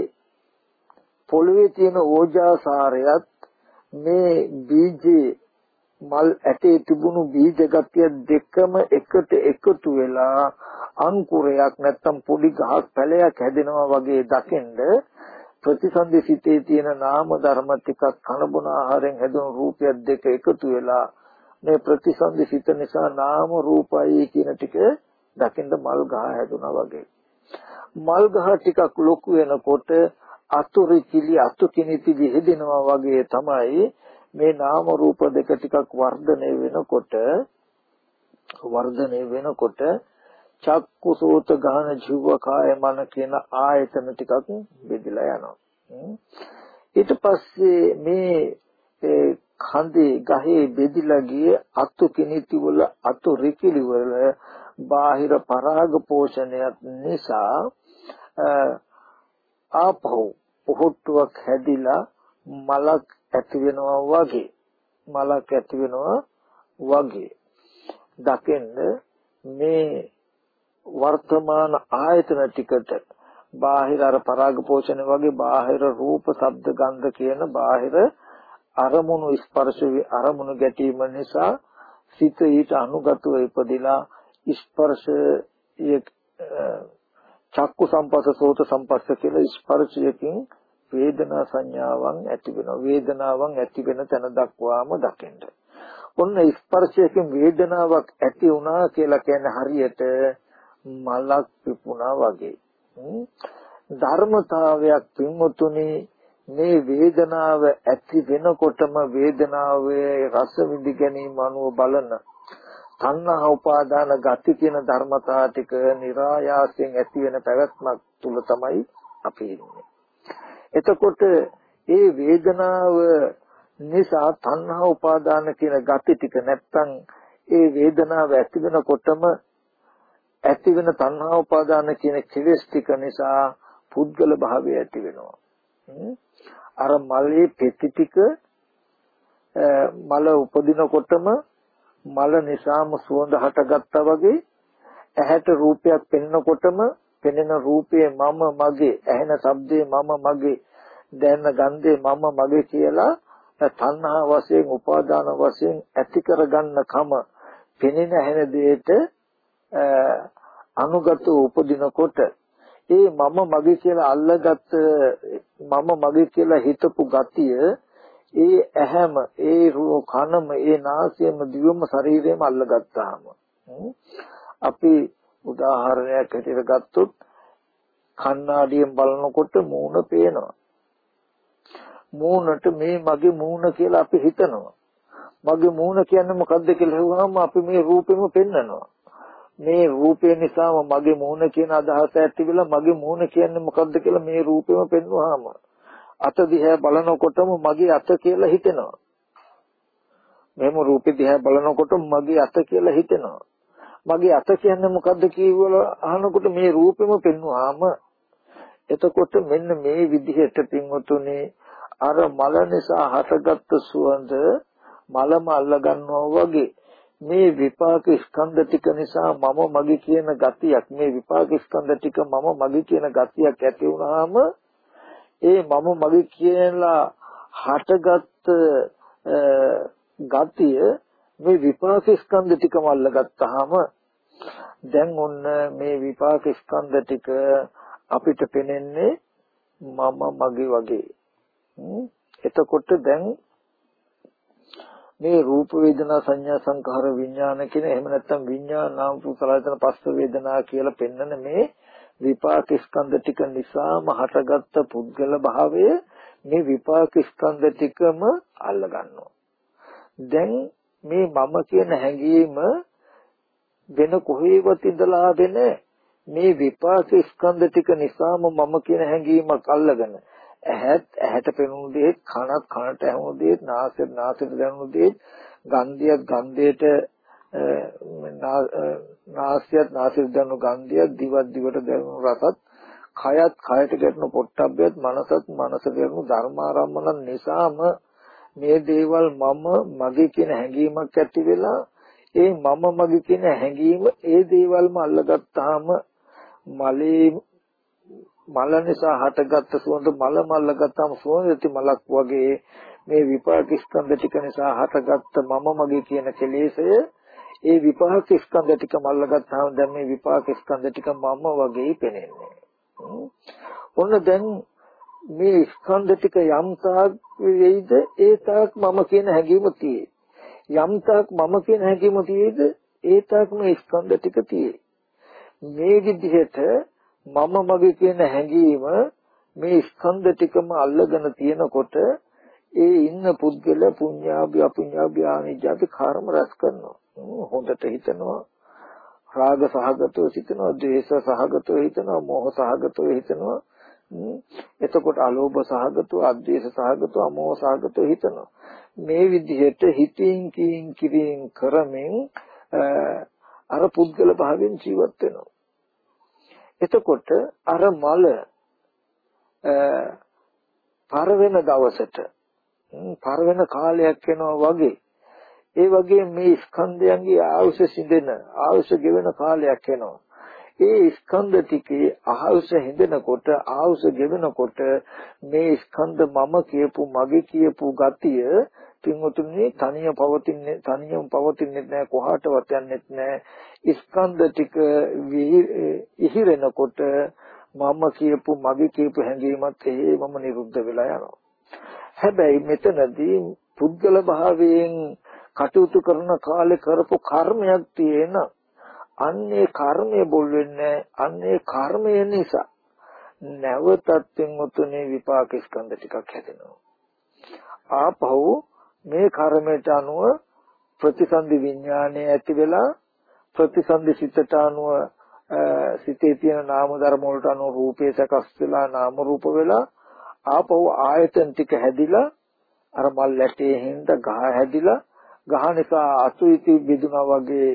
[SPEAKER 1] පොළවේ තියෙන ඕජාසාරයත් මේ බීජේ මල් ඇටේ තිබුණු බීජ ගතිය දෙකම එකට එකතු වෙලා අංකුරයක් නැත්තම් පොඩි ගහක් පැලයක් හැදෙනවා වගේ දකින්ද ප්‍රතිසන්දි සිතේ තියෙන නාම ධර්ම ටිකක් කනබුන ආහාරයෙන් හැදුණු රූපයක් දෙක එකතු වෙලා මේ ප්‍රතිසන්දි සිත නිසා නාම රූපයි කියන ටික දකින්ද මල් ගහ හැදුනා වගේ. මල් ගහ ටිකක් ලොකු වෙනකොට අතුරු කිලි අතු කිනිති විහෙදෙනවා වගේ තමයි මේ නාම රූප දෙක ටිකක් වර්ධනය වෙනකොට වර්ධනය වෙනකොට චක්කු සෝත ගාන ජීව කාය මන කියන ආයතන ටිකක් බෙදලා යනවා. ඊට පස්සේ මේ කඳේ ගහේ බෙදිලා ගිය අතු කිනිති වල අතු රිකිලි වල බාහිර පරාග පෝෂණයක් නිසා ආපහු පොහොට්ටුවක් හැදිලා මලක් ඇති වෙනවා වගේ. මලක් ඇති වෙනවා වගේ. දකින්න මේ වර්තමාන ආයතන ටිකට බාහිර අර පරාග පෝෂණ වගේ බාහිර රූප ශබ්ද ගන්ධ කියන බාහිර අරමුණු ස්පර්ශ අරමුණු ගැටීම නිසා සිත ඊට අනුගතව ඉපදිලා ස්පර්ශයේ චක්කු සම්පස්ස සෝත සම්පස්ස කියලා ස්පර්ශයකින් වේදනා සංඥාවන් ඇති වෙනවා වේදනාවන් ඇති වෙන තැන දක්වාම දකින්න. ඔන්න ස්පර්ශයකින් වේදනාවක් ඇති වුණා කියලා කියන්නේ හරියට මලක් පිපුණා වගේ. ධර්මතාවයක් පින්වතුනි මේ වේදනාව ඇති වෙනකොටම වේදනාවේ රස විඳ ගැනීම අනුව බලන තණ්හා උපාදාන ගති කියන ධර්මතා ටික નિરાයාසයෙන් ඇති වෙන පැවැත්මක් තුල තමයි අපි ඉන්නේ. එතකොට ඒ වේදනාව නිසා තණ්හා උපාදාන කියන ගති ටික නැත්තම් ඒ වේදනාව ඇති වෙනකොටම ඇති වෙන තණ්හා උපාදාන කියන කෙලෙස් ටික නිසා පුද්ගල භාවය ඇති වෙනවා. අර මලේ පෙති ටික මල උපදිනකොටම මල නිසාම සුවඳ හටගත්තා වගේ ඇහැට රූපයක් පෙනෙනකොටම පෙනෙන රූපයේ මම මගේ ඇහෙන ශබ්දේ මම මගේ දැනෙන ගන්ධේ මම මගේ කියලා තණ්හා වශයෙන් උපාදාන වශයෙන් ඇති කරගන්න කම පෙනෙන ඇහෙන දෙයට අනුගත උපදිනකොට ඒ මම මගේ කියලා අල්ලගත් මම මගේ කියලා හිතපු ගතිය ඒ ඇහැම ඒ රූ කනම ඒ නාසයම දිවම ශරීරයම අල්ලගත්තාම. අපි උදාහරණයක් හැටියට ගත්තොත් කණ්ණාඩියෙන් බලනකොට මූණ පේනවා. මූණට මේ මගේ මූණ කියලා අපි හිතනවා. මගේ මූණ කියන්නේ මොකද්ද කියලා හෙව්වහම අපි මේ රූපෙම පෙන්නනවා. මේ රූපය නිසාම මගේ මූණ කියන අදහස ඇතිවිලා මගේ මූණ කියන්නේ මොකද්ද කියලා මේ රූපෙම පෙන්වුවාම අත දිහා බලනකොටම මගේ අත කියලා හිතෙනවා. මෙහෙම රූපෙ දිහා බලනකොට මගේ අත කියලා හිතෙනවා. මගේ අත කියන්නේ මොකද්ද කියලා අහනකොට මේ රූපෙම පෙන්වුවාම එතකොට මෙන්න මේ විදිහට පින්වතුනි අර මල නිසා හටගත්තු සුවඳ මලම අල්ල ගන්නවා වගේ මේ විපාක ස්කන්ධ ටික නිසා මම මගේ කියන ගතියක් මේ විපාක ස්කන්ධ ටික මම මගේ කියන ගතියක් ඇති වුනහම ඒ මම මගේ කියලා හටගත් ගතිය මේ විපාක ස්කන්ධ ටිකම අල්ලගත්තාම දැන් ඔන්න මේ විපාක ස්කන්ධ ටික අපිට පෙනෙන්නේ මම මගේ වගේ. එතකොට දැන් මේ රූප වේදනා සංඥා සංඛාර විඥාන කියන එහෙම නැත්නම් විඥාන නාම පුසලයන් පස්ස වේදනා කියලා පෙන්වන මේ විපාක ස්කන්ධ ටික නිසාම හටගත්ත පුද්ගල භාවය මේ විපාක ස්කන්ධ ටිකම අල්ල ගන්නවා. දැන් මේ මම කියන හැඟීම වෙන කොහේවත් ඉඳලා දෙන මේ විපාක ස්කන්ධ ටික නිසාම මම කියන හැඟීමක් අල්ලගෙන ඇහත් ඇහැට පෙනුණු දේ කනත් කනට ඇහුණු දේ නාසයට නාසයට දැනුණු දේ ගන්ධයත් ගන්ධයට නාසයත් නාසයට දැනුණු ගන්ධයත් දිවත් දිවට දැනුණු රසත් කයත් කයට ගැටෙන පොට්ටබ්බයත් මනසත් මනසට ගැටෙන ධර්මාරම්මන නිසාම මේ දේවල් මම මගේ කියන හැඟීමක් ඇති වෙලා ඒ මම මගේ කියන හැඟීම ඒ දේවල්ම අල්ලගත්තාම මලේ මල නිසා හටගත්ත සුවඳ මල මල්ල ගත්තාම සුවඳති මලක් වගේ මේ විපාක ස්කන්ධ ටික නිසා හටගත්ත මම මගේ කියන කෙලෙසය ඒ විපාක ස්කන්ධ ටික මල්ල ගත්තාම දැන් මේ විපාක ස්කන්ධ ටික මම වගේ පෙනෙන්නේ. ඔන්න දැන් මේ ස්කන්ධ ටික යම් තාක් වෙයිද ඒ තාක් මම කියන හැඟීම තියෙයි. යම් තාක් මම කියන හැඟීම තියෙයිද ඒ තාක් මේ ස්කන්ධ ටික තියෙයි. මේ විදිහට මම මගේ කියන හැඟීම මේ ස්කන්ධ ටිකම අල්ලගෙන තියෙනකොට ඒ ඉන්න පුද්ගල පුඤ්ඤාභි අපුඤ්ඤාභි ආනිජාති කර්ම රැස් කරනවා. හොඳට හිතනවා. රාග සහගතව හිතනවා, ද්වේෂ සහගතව හිතනවා, මෝහ සහගතව හිතනවා. එතකොට අලෝභ සහගතව, අද්වේෂ සහගතව, අමෝහ සහගතව හිතනවා. මේ විදිහට හිතින් කින් කිරින් කරමින් අර පුද්ගල භාවයෙන් ජීවත් වෙනවා. එතකොට අර මල පර වෙන දවසට පර වෙන කාලයක් වෙනවා වගේ. ඒ වගේ මේ ස්කන්ධයන්ගේ ආයුෂ සිඳෙන ආයුෂ ගෙවෙන කාලයක් එනවා ඒ ස්කන්ධ ටිකේ ආයුෂ හිඳෙනකොට ආයුෂ ගෙවෙනකොට මේ ස්කන්ධ මම කියපු මගේ කියපු ගතිය පින්වතුනි තනිය පවතින්නේ තනියම පවතින්නේ නැහැ කොහාටවත් යන්නෙත් නැහැ. ස්කන්ධ ටික ඉහිරෙනකොට මම කියපු මගේ කියපු හැඟීමත් එහෙමම නිරුද්ධ වෙලා යනවා. හැබැයි මෙතනදී පුද්ගල භාවයෙන් කටයුතු කරන කාලේ කරපු කර්මයක් තියෙන අන්නේ කර්මය බොල් වෙන්නේ අන්නේ කර්මය නිසා නැවතත් පින්වතුනි විපාක ස්කන්ධ ටිකක් හැදෙනවා. ආපහු මේ කර්මයට අනුව ප්‍රතිසන්දි විඥානය ඇති වෙලා ප්‍රතිසන්දි සිතට අනුව සිතේ තියෙන නාම ධර්ම වලට අනුව රූපේ සකස් වෙලා නාම රූප වෙලා ආපහු ආයතන ටික හැදිලා අර මල් ලැටේ හින්ද ගහ හැදිලා ගහ නිසා අසුයිති බිදුනා වගේ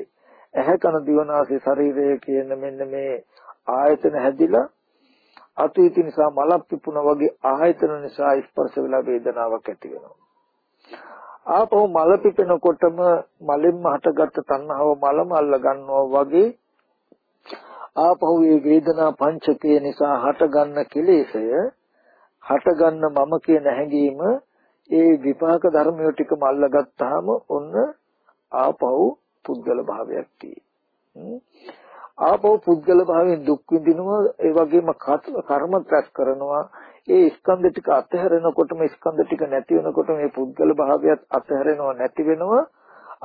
[SPEAKER 1] ඇහැ කන දිවනාසය ශරීරය කියන මෙන්න මේ ආයතන හැදිලා අතුයිති නිසා මලක් පිපුණා වගේ ආයතන නිසා ස්පර්ශ වෙලා වේදනාවක් ඇති වෙනවා. ආපහු මල පිපෙනකොටම මලෙන්ම හටගත්ත තණ්හාව මලම අල්ල ගන්නවා වගේ ආපහු මේ වේදනා පංචකය නිසා හටගන්න කෙලෙසය හටගන්න මම කියන හැඟීම ඒ විපාක ධර්මය ටිකම අල්ලගත්තාම ඔන්න ආපහු පුද්ගල භාවයක් තියෙයි. ආපහු පුද්ගල භාවයෙන් දුක් විඳිනවා ඒ වගේම කර්ම රැස් කරනවා ඒ ස්කන්ධ ටික අතහැරෙනකොටම ස්කන්ධ ටික නැති වෙනකොට මේ පුද්ගල භාවයත් අතහැරෙනව නැති වෙනවා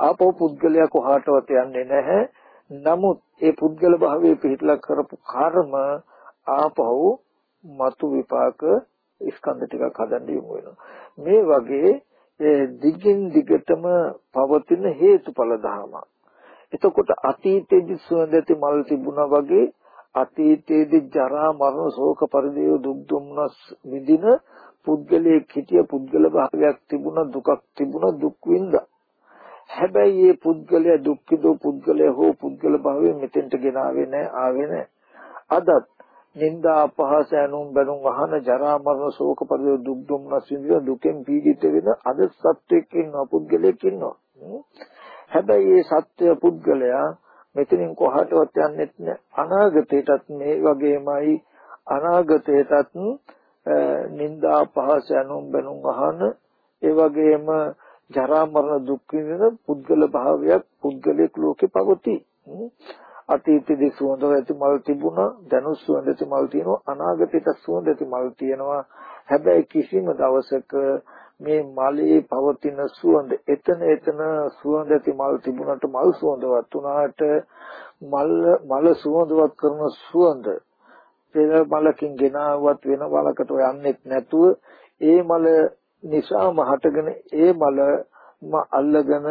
[SPEAKER 1] ආපහු පුද්ගලයා කොහාටවත් යන්නේ නැහැ නමුත් ඒ පුද්ගල භාවයේ පිහිටලා කරපු කර්ම ආපහු මතු විපාක ස්කන්ධ ටිකක් හදන්න යොමු වෙනවා මේ වගේ ඒ දිගින් දිගටම පවතින හේතුඵල ධර්ම. එතකොට අතීතයේදී සුවඳති මල් තිබුණා වගේ අතීතයේදී ජරා මරණ ශෝක පරිදේව දුක් දුම්නස් විඳින පුද්ගලයෙක් හිටිය පුද්ගල භාවයක් තිබුණා දුකක් තිබුණා දුක් විඳා. හැබැයි මේ පුද්ගලයා දුක්ඛිතෝ පුද්ගලයා හෝ පුද්ගල භාවයෙන් මෙතෙන්ට ගෙනාවේ නැහැ ආවේ නැහැ. අදත් නිന്ദා අපහාස ඇනුම් බැනුම් අහන ජරා මරණ ශෝක පරිදේ දුක් දුම්නස් විඳින දුකෙන් පීඩිත වෙන අද සත්වෙක් ඉන්නවා පුද්ගලයෙක් ඉන්නවා. හැබැයි මේ සත්‍ය පුද්ගලයා මෙතනින් කොහාටවත් යන්නෙත් නෑ. අනාගතයටත් මේ වගේමයි. අනාගතයටත් නිന്ദා පහස යනුම් බැනුම් අහන ඒ වගේම ජරා මරණ දුක් විඳින පුද්ගල භාවයක් පුද්ගලයෙක් ලෝකේ පවතී. අතීතයේදී සුවඳ ඇති මල් තිබුණා දැනුත් සුවඳ ඇති මල් තියෙනවා අනාගතයට සුවඳ ඇති මල් තියෙනවා. හැබැයි කිසිම දවසක මේ මලේ පවතින සුවඳ එතන එතන සුවඳ ඇති මල් තිබුණාට මල් සුවඳවත් වුණාට මල් මල සුවඳවත් කරන සුවඳ පෙර මලකින් ගෙනාවත් වෙන වලකට යන්නෙත් නැතුව ඒ මල නිසාම හටගෙන ඒ මල අල්ලගෙන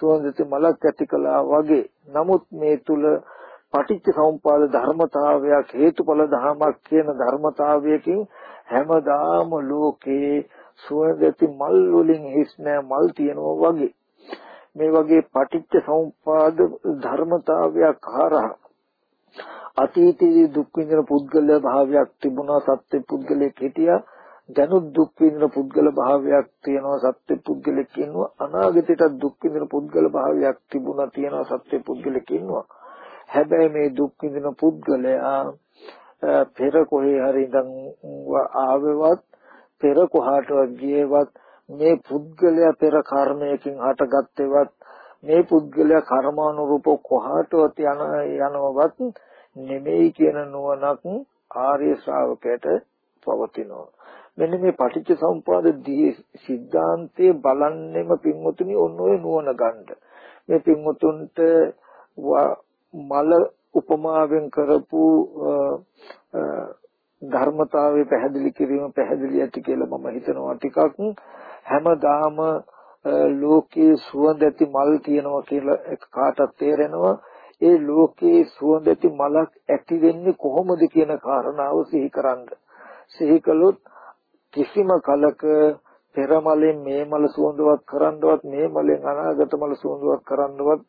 [SPEAKER 1] සුවඳති මලක් ඇති කළා වගේ. නමුත් මේ තුල පටිච්ච සමුපාද ධර්මතාවයක් හේතුඵල ධමයක් කියන ධර්මතාවයකින් හැමදාම ලෝකේ සුවඳති මල් වලින් හිස් නැ මල් තියනවා වගේ. මේ වගේ පටිච්ච සමුපාද ධර්මතාවයක් හරහා අතීතයේ දුක් විඳින පුද්ගල භාවයක් තිබුණා සත්‍ය පුද්ගලෙක් හිටියා. දැනුත් දුක් විඳින පුද්ගල භාවයක් තියෙනවා සත්‍ය පුද්ගලෙක් ඉන්නවා. අනාගතයට දුක් විඳින පුද්ගල භාවයක් තිබුණා තියෙනවා සත්‍ය පුද්ගලෙක් ඉන්නවා. හැබැයි මේ දුක් විඳින පුද්ගලයා පෙර කොහේ හරි ඉඳන් ආවෙවත් පෙර කොහාටවත් ගියේවත් මේ පුද්ගලයා පෙර කර්මයකින් හටගත්තේවත් මේ පුද්ගලයා කර්මානුරූප කොහාටවත් යන යනවත් නෙමෙයි කියන නුවණක් ආර්ය ශ්‍රාවකයට පවතිනවා. මෙන්න මේ පටිච්ච සමුපාද සිද්ධාන්තයේ බලන්නෙම පින්වතුනි ඔන්න ඔය නුවණ ගන්න. මේ පින්වතුන්ට මල උපමාවෙන් කරපු ධර්මතාවය පැහැදිලි කිරීම පැහැදිලි ඇති කියලා මම හිතනවා. ටිකක් හැමදාම ලෝකයේ සුවඳ ඇති මල් තියෙනවා කියලා කාටත් තේරෙනවා. ඒ ලෝකයේ සුවඳ ඇති මලක් ඇති වෙන්නේ කොහොමද කියන කාරණාව සිහි කරන්න සිහි කළොත් කිසිම කලක පෙර මලෙන් මේ මල සුවඳවත් කරන්නවත් මේ මලෙන් අනාගත මල සුවඳවත් කරන්නවත්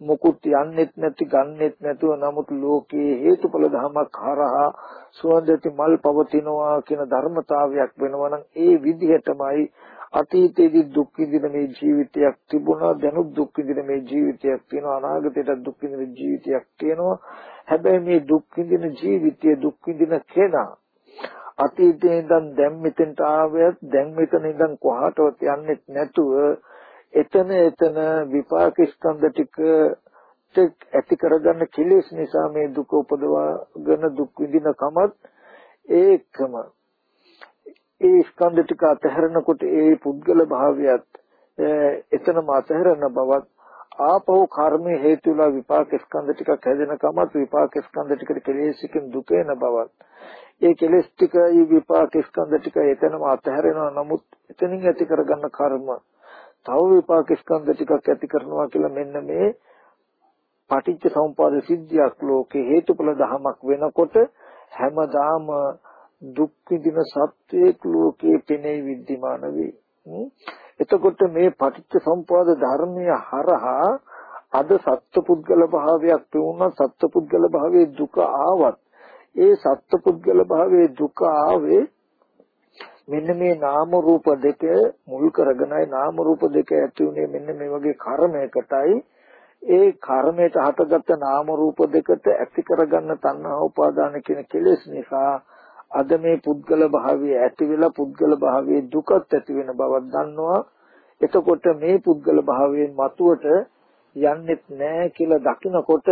[SPEAKER 1] මුකුත් යන්නෙත් නැති ගන්නෙත් නැතුව නමුත් ලෝකයේ හේතුඵල ධමයක් හරහා සුවඳති මල් පවතිනවා කියන ධර්මතාවයක් වෙනවා නම් ඒ විදිහටමයි අතීතයේදී දුක් විඳින මේ ජීවිතයක් තිබුණා දැනුත් දුක් විඳින මේ ජීවිතයක් තියෙනවා අනාගතයට දුක් විඳින ජීවිතයක් තියෙනවා. හැබැයි මේ දුක් විඳින ජීවිතය දුක් විඳින කෙනා අතීතයේ ඉඳන් දැන් මෙතෙන්ට ආවෙත් දැන් මෙතන ඉඳන් කොහාටවත් යන්නෙත් නැතුව එතන එතන විපාක ස්කන්ධ ටික ඇති කරගන්න කෙලෙස් නිසා මේ දුක උපදවාගෙන දුක් විඳින කමත් ඒකම. ඒ ස්කන්ධ ටික අතහැරනකොට ඒ පුද්ගල භාවයත් එතනම අතහැරන බවත් ආපහු කර්මයේ හේතු වල විපාක ස්කන්ධ ටිකක් හැදෙන කමත් විපාක ස්කන්ධ ටිකට කෙලෙසකින් දුක එන බවත්. ඒ කෙලෙස් ටිකයි විපාක ස්කන්ධ ටික එතනම අතහැරෙනවා. නමුත් එතනින් ඇති කරගන්න කර්ම තව විපාක ස්කන්ධ ටිකක් ඇති කරනවා කියලා මෙන්න මේ පටිච්ච සමුපාද සිද්ධියක් ලෝකේ හේතුඵල ධමයක් වෙනකොට හැමදාම දුක් විඳින සත්වයක් ලෝකේ පෙනේ විද්‍යමාන වේ. එතකොට මේ පටිච්ච සමුපාද ධර්මය හරහා අද සත්පුද්ගල භාවයක් වුණා සත්පුද්ගල භාවයේ දුක ආවත් ඒ සත්පුද්ගල භාවයේ දුක ආවේ මෙන්න මේ නාම රූප දෙක මුල් කරගෙනයි නාම රූප දෙක ඇති උනේ මෙන්න මේ වගේ කර්මයකටයි. ඒ කර්මයට හටගත්ත නාම රූප දෙකට ඇති කරගන්න තණ්හා උපාදාන කියන කෙලෙස් නිසා අද මේ පුද්ගල භාවයේ ඇති වෙලා පුද්ගල භාවයේ දුකත් ඇති වෙන බවක් දන්නවා. එතකොට මේ පුද්ගල භාවයෙන් මතුවට යන්නෙත් නැහැ කියලා දකිනකොට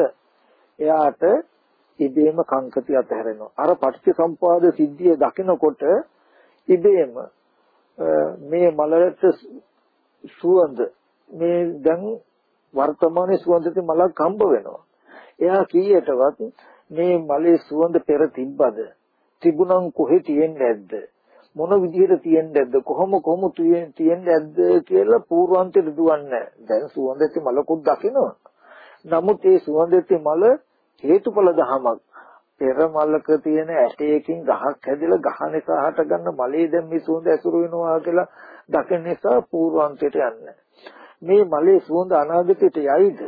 [SPEAKER 1] එයාට ඉබේම කංකති අතහැරෙනවා. අර පටිච්ච සම්පාද සිද්ධිය දකිනකොට ඉබේම මේ මලට සුවඳ මේ දැන් වර්තමානයේ සුවඳති මලක් හම්බ වෙනවා. එයා කීයටවත් මේ මලේ සුවඳ පෙර තිබ්බද? තිබුණම් කොහෙ තියෙන්නේ නැද්ද? මොන විදිහට තියෙන්නේද කොහොම කොහොම තියෙන්නේද කියලා පූර්වාන්තයට දුවන්නේ දැන් සුවඳති මලකුත් දකිනවා නමුත් ඒ සුවඳති මල හේතුඵල ධමයක් පෙර මලක තියෙන ඇටයකින් ගහක් හැදිලා ගහ නිසා හටගන්න මලේ දැන් මේ සුවඳ ඇසුරු වෙනවා කියලා දකින නිසා පූර්වාන්තයට යන්නේ. මේ මලේ සුවඳ අනාගතයට යයිද?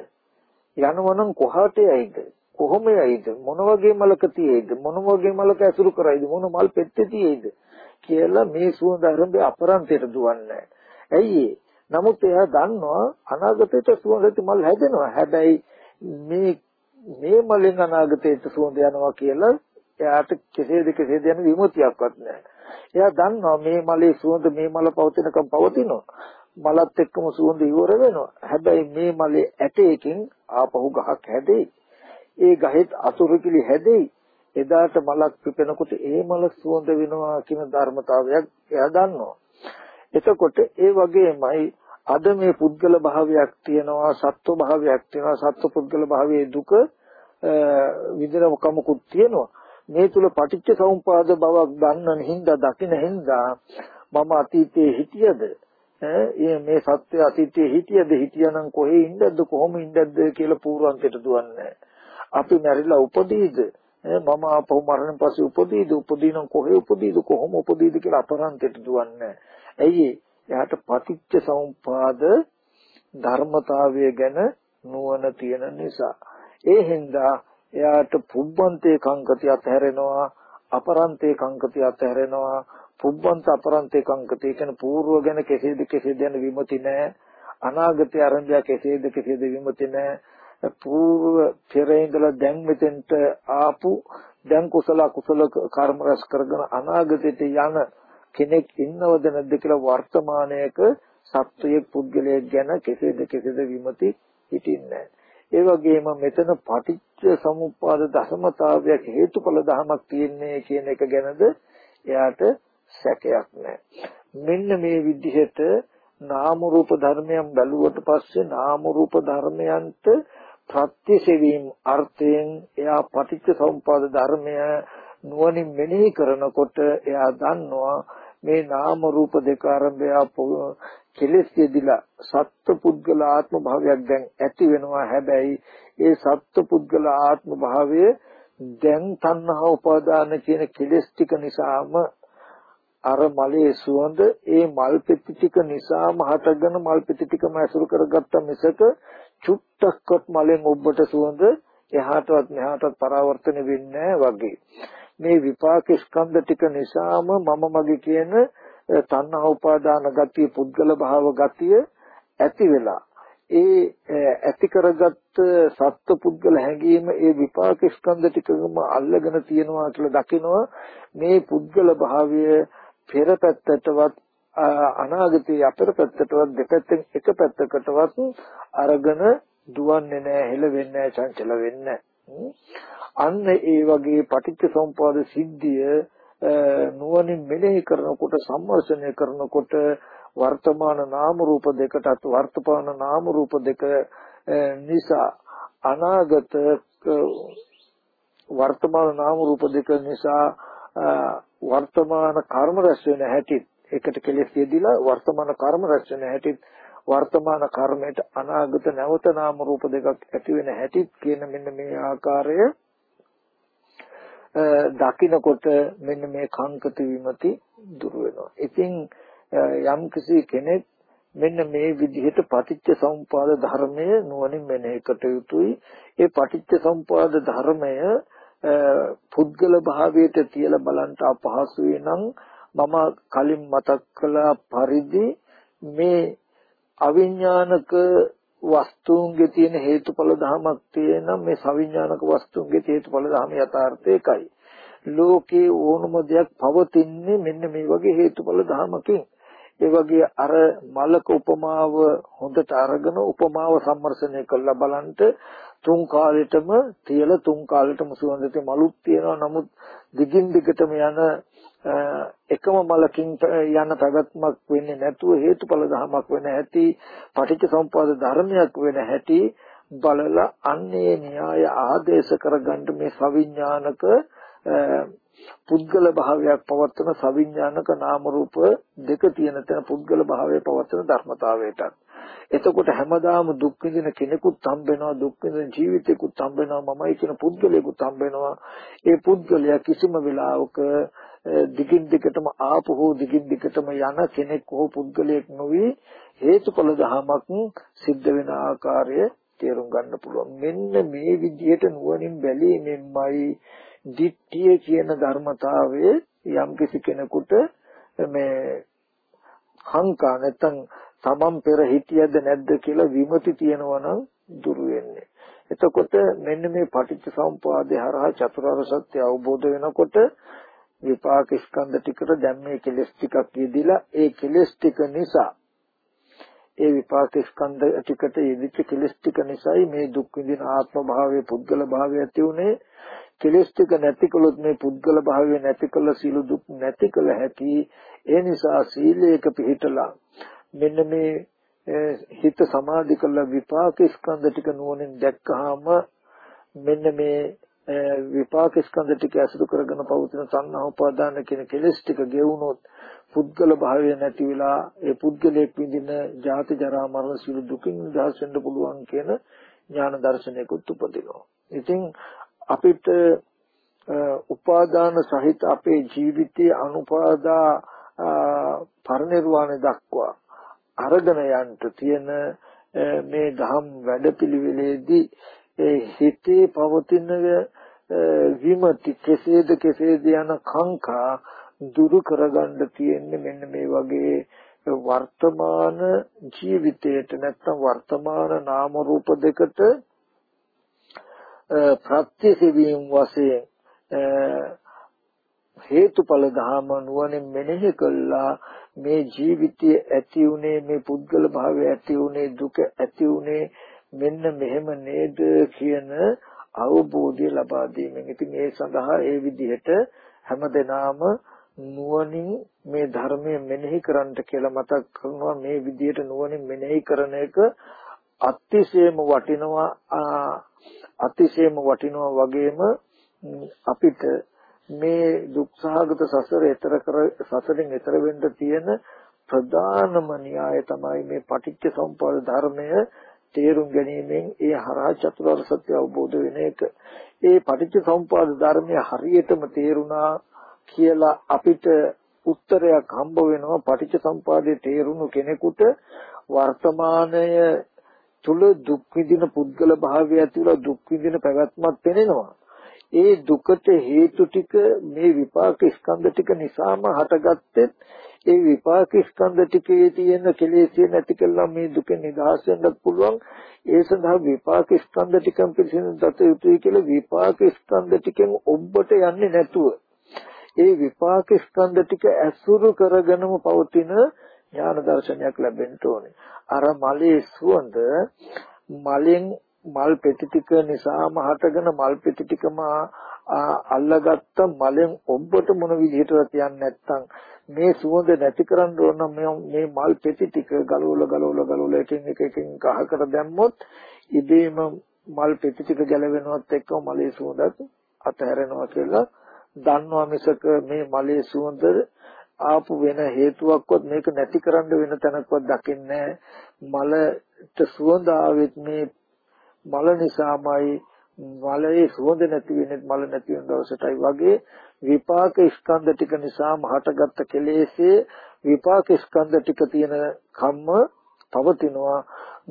[SPEAKER 1] යනවනම් කොහාට යයිද? කොහොම යයිද? මොන වගේ මලක තියෙයිද? මොන වගේ මලක ඇසුරු කරයිද? මොන මල් පෙත්තේ තියෙයිද? කියලා මේ සුවඳ අරඹේ අපරන්තයට දුවන්නේ. ඇයි නමුත් එයා දන්නවා අනාගතයට සුවඳ මල් හැදෙනවා. හැබැයි මේ මේ මලෙන් අනාගතයට සුවඳ යනවා කියලා එයාට කෙසේද කෙසේද යන විමුතියක්වත් නැහැ. එයා දන්නවා මේ මලේ සුවඳ මේ මල පවතිනකම් පවතිනවා. මලත් එක්කම සුවඳ ඉවර වෙනවා. හැබැයි මේ මලේ ඇටයකින් ආපහු ගහක් හැදෙයි. ඒ ගහෙත් අසුරුකිලි හැදෙයි. එදාට මලක් පිපෙනකොට ඒ මල සුවඳ වෙනවා කියන ධර්මතාවයක් එයා දන්නවා. එතකොට ඒ වගේමයි අද මේ පුද්ගල භාවයක් තියෙනවා සත්ව භාවයක් තියෙනවා. සත්ව පුද්ගල භාවයේ දුක විඳින කමකුත් තියෙනවා. මේ තුල පටිච්ච සමුපාද බවක් ගන්න හින්දා දකින්න හින්දා මම අතීතයේ හිටියද? ඈ මේ සත්‍ය අතීතයේ හිටියද? හිටියානම් කොහේ ඉඳද්ද? කොහොම ඉඳද්ද කියලා පූර්වන්තයට දුවන්නේ අපි මැරිලා උපදීද? මම ආපහු මරණයෙන් පස්සේ උපදීද? උපදීනම් කොහේ උපදීද? කොහොම උපදීද කියලා අපරන්තයට දුවන්නේ ඇයි එයාට පටිච්ච සමුපාද ධර්මතාවය ගැන නුවණ තියෙන නිසා. ඒ හින්දා එයාට පුබ්බන්තේ කංකතිය අතහැරෙනවා, අපරන්තේ කංකතිය අතහැරෙනවා, පුබ්බන්ත අපරන්තේ කංකතිය කියන పూర్ව ගැන කෙසේද කෙසේද යන විමුති නැහැ. අනාගතය ආරම්භය කෙසේද කෙසේද විමුති නැහැ. పూర్ව පෙර ඉඳලා දැන් මෙතෙන්ට ආපු දැන් කුසල කුසල කර්ම රැස් කරගෙන අනාගතයට යන කෙනෙක් ඉන්නවද නැද්ද කියලා වර්තමානයක සත්වයේ පුද්ගලයෙක් ගැන කෙසේද කෙසේද විමති හිටින්නේ ඒ වගේම මෙතන පටිච්ච සමුප්පාද ධර්මතාවයක් හේතුඵල ධමයක් තියෙන්නේ කියන එක ගැනද එයාට සැකයක් නැහැ. මෙන්න මේ විදිහට නාම රූප ධර්මයන් බැලුවට පස්සේ නාම රූප ධර්මයන්ට ප්‍රත්‍යසෙවීම අර්ථයෙන් එයා පටිච්ච සමුප්පාද ධර්මය නුවණින් මෙනෙහි කරනකොට එයා දන්නවා මේ නාම රූප දෙක ආරම්භය කෙලෙස් යෙදිලා සත්පුද්ගල ආත්ම භාවයක් දැන් ඇති වෙනවා. හැබැයි ඒ සත්පුද්ගල ආත්ම භාවය දැන් තණ්හා උපාදාන කියන කෙලෙස් ටික නිසාම අර මලේ සුවඳ ඒ මල් පෙති ටික නිසාම හටගෙන මල් පෙති ටිකම ඇසුරු කරගත්ත මිසක චුට්ටක්වත් මලෙන් ඔබට සුවඳ එහාටවත් මෙහාටවත් පරාවර්තන වෙන්නේ වගේ. මේ විපාක ස්කන්ධ ටික නිසාම මම මගේ කියන තණ්හා උපාදාන ගතිය පුද්ගල භාව ගතිය ඇති වෙලා. ඒ ඇති කරගත්ත සත්ව පුද්ගල හැඟීම ඒ විපාක ස්කන්ධ ටිකම අල්ලගෙන තියනවා කියලා දකිනවා. මේ පුද්ගල භාවය පෙර පැත්තටවත් අනාගතයේ අපර පැත්තටවත් දෙපැත්තෙන් එක පැත්තකටවත් අරගෙන දුවන්නේ නැහැ හෙල වෙන්නේ නැහැ චංචල වෙන්නේ අන්න ඒ වගේ පටිච්ච සමුපාද සිද්ධිය නුවණින් මෙනෙහි කරනකොට සම්මර්ෂණය කරනකොට වර්තමාන නාම රූප දෙකටත් වර්තමාන නාම රූප දෙක නිසා අනාගත වර්තමාන නාම රූප දෙක නිසා වර්තමාන කර්ම රැස් වෙන හැටි එකට කෙලෙස් යෙදිලා වර්තමාන කර්ම රැස් වෙන හැටි වර්තමාන කර්මයට අනාගත නැවත නාම රූප දෙකක් ඇති වෙන හැටි කියන මෙන්න මේ ආකාරය දකින්නකොට මෙන්න මේ කාංකත විමති දුර වෙනවා. ඉතින් යම් කිසි කෙනෙක් මෙන්න මේ විදිහට පටිච්ච සමුපාද ධර්මය නුවණින් මෙනෙහි කට යුතුයි. ඒ පටිච්ච සමුපාද ධර්මය පුද්ගල භාවයට තියලා බලන්න අපහසුයි නම් මම කලින් මතක් කළ පරිදි මේ අවිඥානික වස්තුන්ගේ තියෙන හේතුඵල ධමයක් තියෙන මේ සවිඥානික වස්තුන්ගේ හේතුඵල ධම යථාර්ථය එකයි. ලෝකේ ඕනම දෙයක් පවතින්නේ මෙන්න මේ වගේ හේතුඵල ධමකින්. ඒ වගේ අර මලක උපමාව හොඳට අරගෙන උපමාව සම්මර්ෂණය කරලා බලන්ට තුන් කාලෙටම තියලා තුන් කාලෙටම සුවඳට මලුත් තියෙනවා. නමුත් දිගින් දිගටම යන එකම මලකින් යන පැවැත්මක් වෙන්නේ නැතුව හේතුඵල ධමයක් වෙන හැටි පටිච්ච සමුප්පාද ධර්මයක් වෙන හැටි බලලා අන්නේ න්‍යාය ආදේශ කරගන්න මේ සවිඥානික පුද්ගල භාවයක් පවත්වන සවිඥානික නාම රූප දෙක තියෙන තැන පුද්ගල භාවය පවත්වන ධර්මතාවයටත්. එතකොට හැමදාම දුක් විඳින කෙනෙකුත් හම්බ වෙනවා දුක් විඳින ජීවිතේකුත් හම්බ වෙනවා මමයි කියන පුද්ගලයෙකුත් හම්බ වෙනවා ඒ පුද්ගලයා කිසිම වෙලාවක දිගින් දිගටම ආපු හෝ දිගින් දිගටම යන කෙනෙක් හෝ පුද්ගලයෙක් නොවි හේතුඵල ධමයක් සිද්ධ වෙන ආකාරය තේරුම් ගන්න පුළුවන්. මෙන්න මේ විදිහට නුවණින් බැලීමෙන්මයි දිට්ඨිය කියන ධර්මතාවයේ යම් කිසි කෙනෙකුට මේ හංකා නැත්තම් තමන් පෙර හිටියද නැද්ද කියලා විමති තියෙනවා නම් දුරු වෙන්නේ. එතකොට මෙන්න මේ පටිච්ච සමුප්පාදේ හරහා චතුරාර්ය සත්‍ය අවබෝධ වෙනකොට විපාක ස්කන්ධ ටිකට දැන් මේ කෙලස් ටිකක් යෙදිලා ඒ කෙලස් ටික නිසා ඒ විපාක ස්කන්ධ ටිකට යෙදිච්ච කෙලස් ටික නිසායි මේ දුක් විඳින ආත්ම භාවයේ පුද්ගල භාවය ඇති උනේ කෙලස් ටික නැති කළොත් මේ පුද්ගල භාවය නැති කළ සීල දුක් නැති කළ හැකි. ඒ නිසා සීලයක පිහිටලා මෙන්න මේ හිත සමාධි කළ විපාක ස්කන්ධ ටික නුවණින් දැක්කහම මෙන්න මේ විපාක ස්කන්ධ ටික අසුරු කරගෙන පවතින සංහව උපාදාන කියන කෙලෙස් ටික ගෙවුනොත් පුද්ගල භාවය නැති වෙලා ඒ පුද්ගලයෙක් විඳින ජාති ජරා මරණ සියලු දුකින් නිදහස් වෙන්න පුළුවන් කියන ඥාන දර්ශනයකුත් උපදිනවා. ඉතින් අපිට උපාදාන සහිත අපේ ජීවිතයේ අනුපාදා පරිනිර්වාණය දක්වා අරගෙන යන්න තියෙන මේ ධම් වැඩපිළිවෙලේදී ඒ හිතේ පවතින විමති කෙසේද කෙසේද යන කාංකා දුරු කරගන්න තියෙන්නේ මෙන්න මේ වගේ වර්තමාන ජීවිතයට නැත්නම් වර්තමාන නාම රූප දෙකට ප්‍රත්‍යසෙවීම වශයෙන් හේතුඵල ධහම නුවණින් මෙනෙහි කළා. මේ ජීවිතයේ ඇති උනේ මේ පුද්ගල භාවය ඇති උනේ දුක ඇති උනේ මෙන්න මෙහෙම නේද කියන අවබෝධය ලබා දීමෙන්. ඉතින් ඒ සඳහා ඒ විදිහට හැමදෙනාම නුවණින් මේ ධර්මය මෙනෙහි කරන්නට කියලා මතක් කරනවා. මේ විදිහට නුවණින් මෙනෙහි කරන එක අතිශයම වටිනවා අතිශයම වටිනවා වගේම අපිට මේ දුක්සහගත සසර එතර කර සසරින් එතර වෙන්න තියෙන ප්‍රධානම න්‍යාය තමයි මේ පටිච්ච සමුප්පාද ධර්මය තේරුම් ගැනීමෙන් ඒ හරහා චතුරාර්ය සත්‍ය අවබෝධ වෙන එක. ඒ පටිච්ච සමුප්පාද ධර්මය හරියටම තේරුණා කියලා අපිට උත්තරයක් හම්බ වෙනවා පටිච්ච සමුපාදයේ තේරුණු කෙනෙකුට වර්තමානය තුල දුක් විඳින පුද්ගල භාවය ඇතුළත දුක් විඳින පැවැත්මක් පෙනෙනවා. ඒ දුකට හේතු ටික මේ විපාක ස්කන්ධ ටික නිසාම හටගත්තේ ඒ විපාක ස්කන්ධ ටිකේ තියෙන කෙලෙසිය නැති කළා මේ දුකෙන් නිදහස් වෙන්නත් පුළුවන්. ඒ සඳහා විපාක ස්කන්ධ ටිකම් පිළිසින දත යුතුයි කියලා විපාක ස්කන්ධ ටිකෙන් ඔබට යන්නේ නැතුව ඒ විපාක ස්කන්ධ ටික ඇසුරු කරගෙනම පවතින ඥාන දර්ශනයක් ලැබෙන්න ඕනේ. අර මලේ සුවඳ මලෙන් මල් පෙති ටික නිසාම හටගෙන මල් පෙති ටිකම අල්ලගත්ත මලෙන් ඔබට මොන විදිහටද කියන්නේ නැත්තම් මේ සුවඳ නැති කරන්න ඕන මේ මල් පෙති ටික ගලවල ගලවල ගලවල එකින් එක එකින් කහකට දැම්මොත් ඉබේම මල් පෙති ටික ගැලවෙනවත් එක්කම මලේ සුවඳත් අතහැරෙනවා කියලා දන්නවා මිසක මේ මලේ සුවඳ ආපු වෙන හේතුවක්වත් මේක නැති කරන්න වෙන තැනක්වත් දකින්නේ මලට සුවඳ ආවෙත් මේ මල නිසාමයි මලයේ සුවඳ නැති වෙන්නේ මල නැති වෙන දවසටයි වගේ විපාක ස්කන්ධ ටික නිසාම හටගත්ත කෙලෙස්ේ විපාක ස්කන්ධ ටික තියෙන කම්ම පවතිනවා.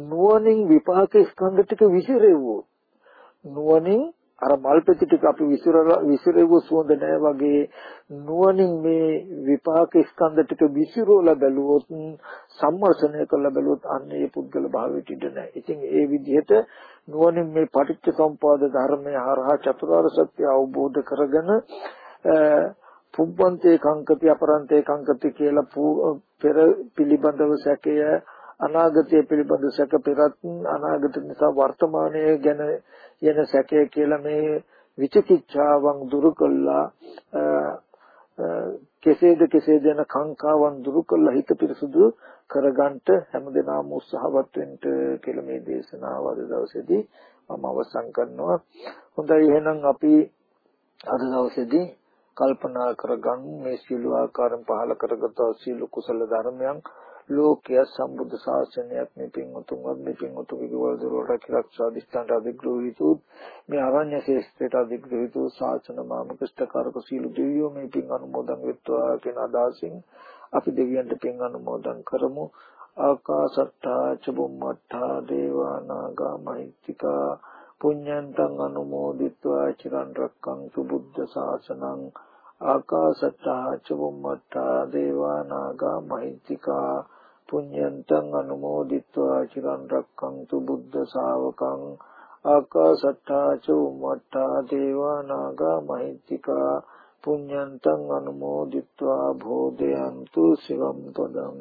[SPEAKER 1] නුවණින් විපාක ස්කන්ධ ටික විසිරෙව්වොත් නුවණින් අර මල්පෙති ටික අපි විසිරලා විසිරෙව සුවඳ නැහැ වගේ නුවණින් මේ විපාක ස්කන්ධ ටික විසිරෝලා බැලුවොත් සම්මර්ෂණය කරලා බැලුවොත් අන්න ඒ පුද්ගල භාවයට ඉඳ නැහැ. ඉතින් ඒ විදිහට නුවණින් මේ පටිච්ච සම්පාද ධර්මය හරහා චතුරාර්ය සත්‍ය අවබෝධ කරගෙන පුබ්බන්තේ කංකති අපරන්තේ කංකති කියලා පෙර පිළිබඳව සැකය අනාගතය පිළිබඳ සැක පෙරත් අනාගත නිසා වර්තමානයේ ගැන යන සැකය කියලා මේ විචිකිච්ඡාවන් දුරු කළා. කෙසේද කෙසේද යන කාංකාවන් දුරු කළා හිත පිරිසුදු කරගන්නට හැමදෙනාම උත්සාහවත් වෙන්න කියලා මේ දේශනාව අද දවසේදී මම අවසන් කරනවා. හොඳයි එහෙනම් අපි අද දවසේදී කල්පනා කරගන්න මේ සීල ආකාරයෙන් පහල කරගත් සීල කුසල ධර්මයන් ලෝකය සම්බුද්ධ ශාසනයක් මේ පින්වතුන්වත් මේ පින්වතුන්ගේ ගෙවල් දොරවල් රැකිරක්ෂා දිස්ත්‍රාන්ත අධිග්‍රහිතු මේ ආරණ්‍ය ශේෂ්ත්‍රයට අධිග්‍රහිතු ශාසන මාමකෂ්ඨකාරක සීල දෙවියෝ මේ පින් අනුමෝදන් වෙත්වා කියන අදහසින් අපි දෙවියන්ට පින් අනුමෝදන් කරමු. ආකාසට්ටා චුම්මට්ටා දේවා නාග මහිත්‍තිකා පුඤ්ඤන්තං අනුමෝදිත්වා චිරන් රැක්කන්තු බුද්ධ ශාසනං ආකාසට්ටා චුම්මට්ටා දේවා නාග මහිත්‍තිකා පුඤ්ඤන්තං අනුමෝදිත්වා චිරන් රැක්කන්තු බුද්ධ ශාවකං ආකාසට්ටා චුම්මට්ටා දේවා නාග මහිත්‍තිකා පුඤ්ඤන්තං අනුමෝදිත්වා භෝදයන්තු සිවම් පදං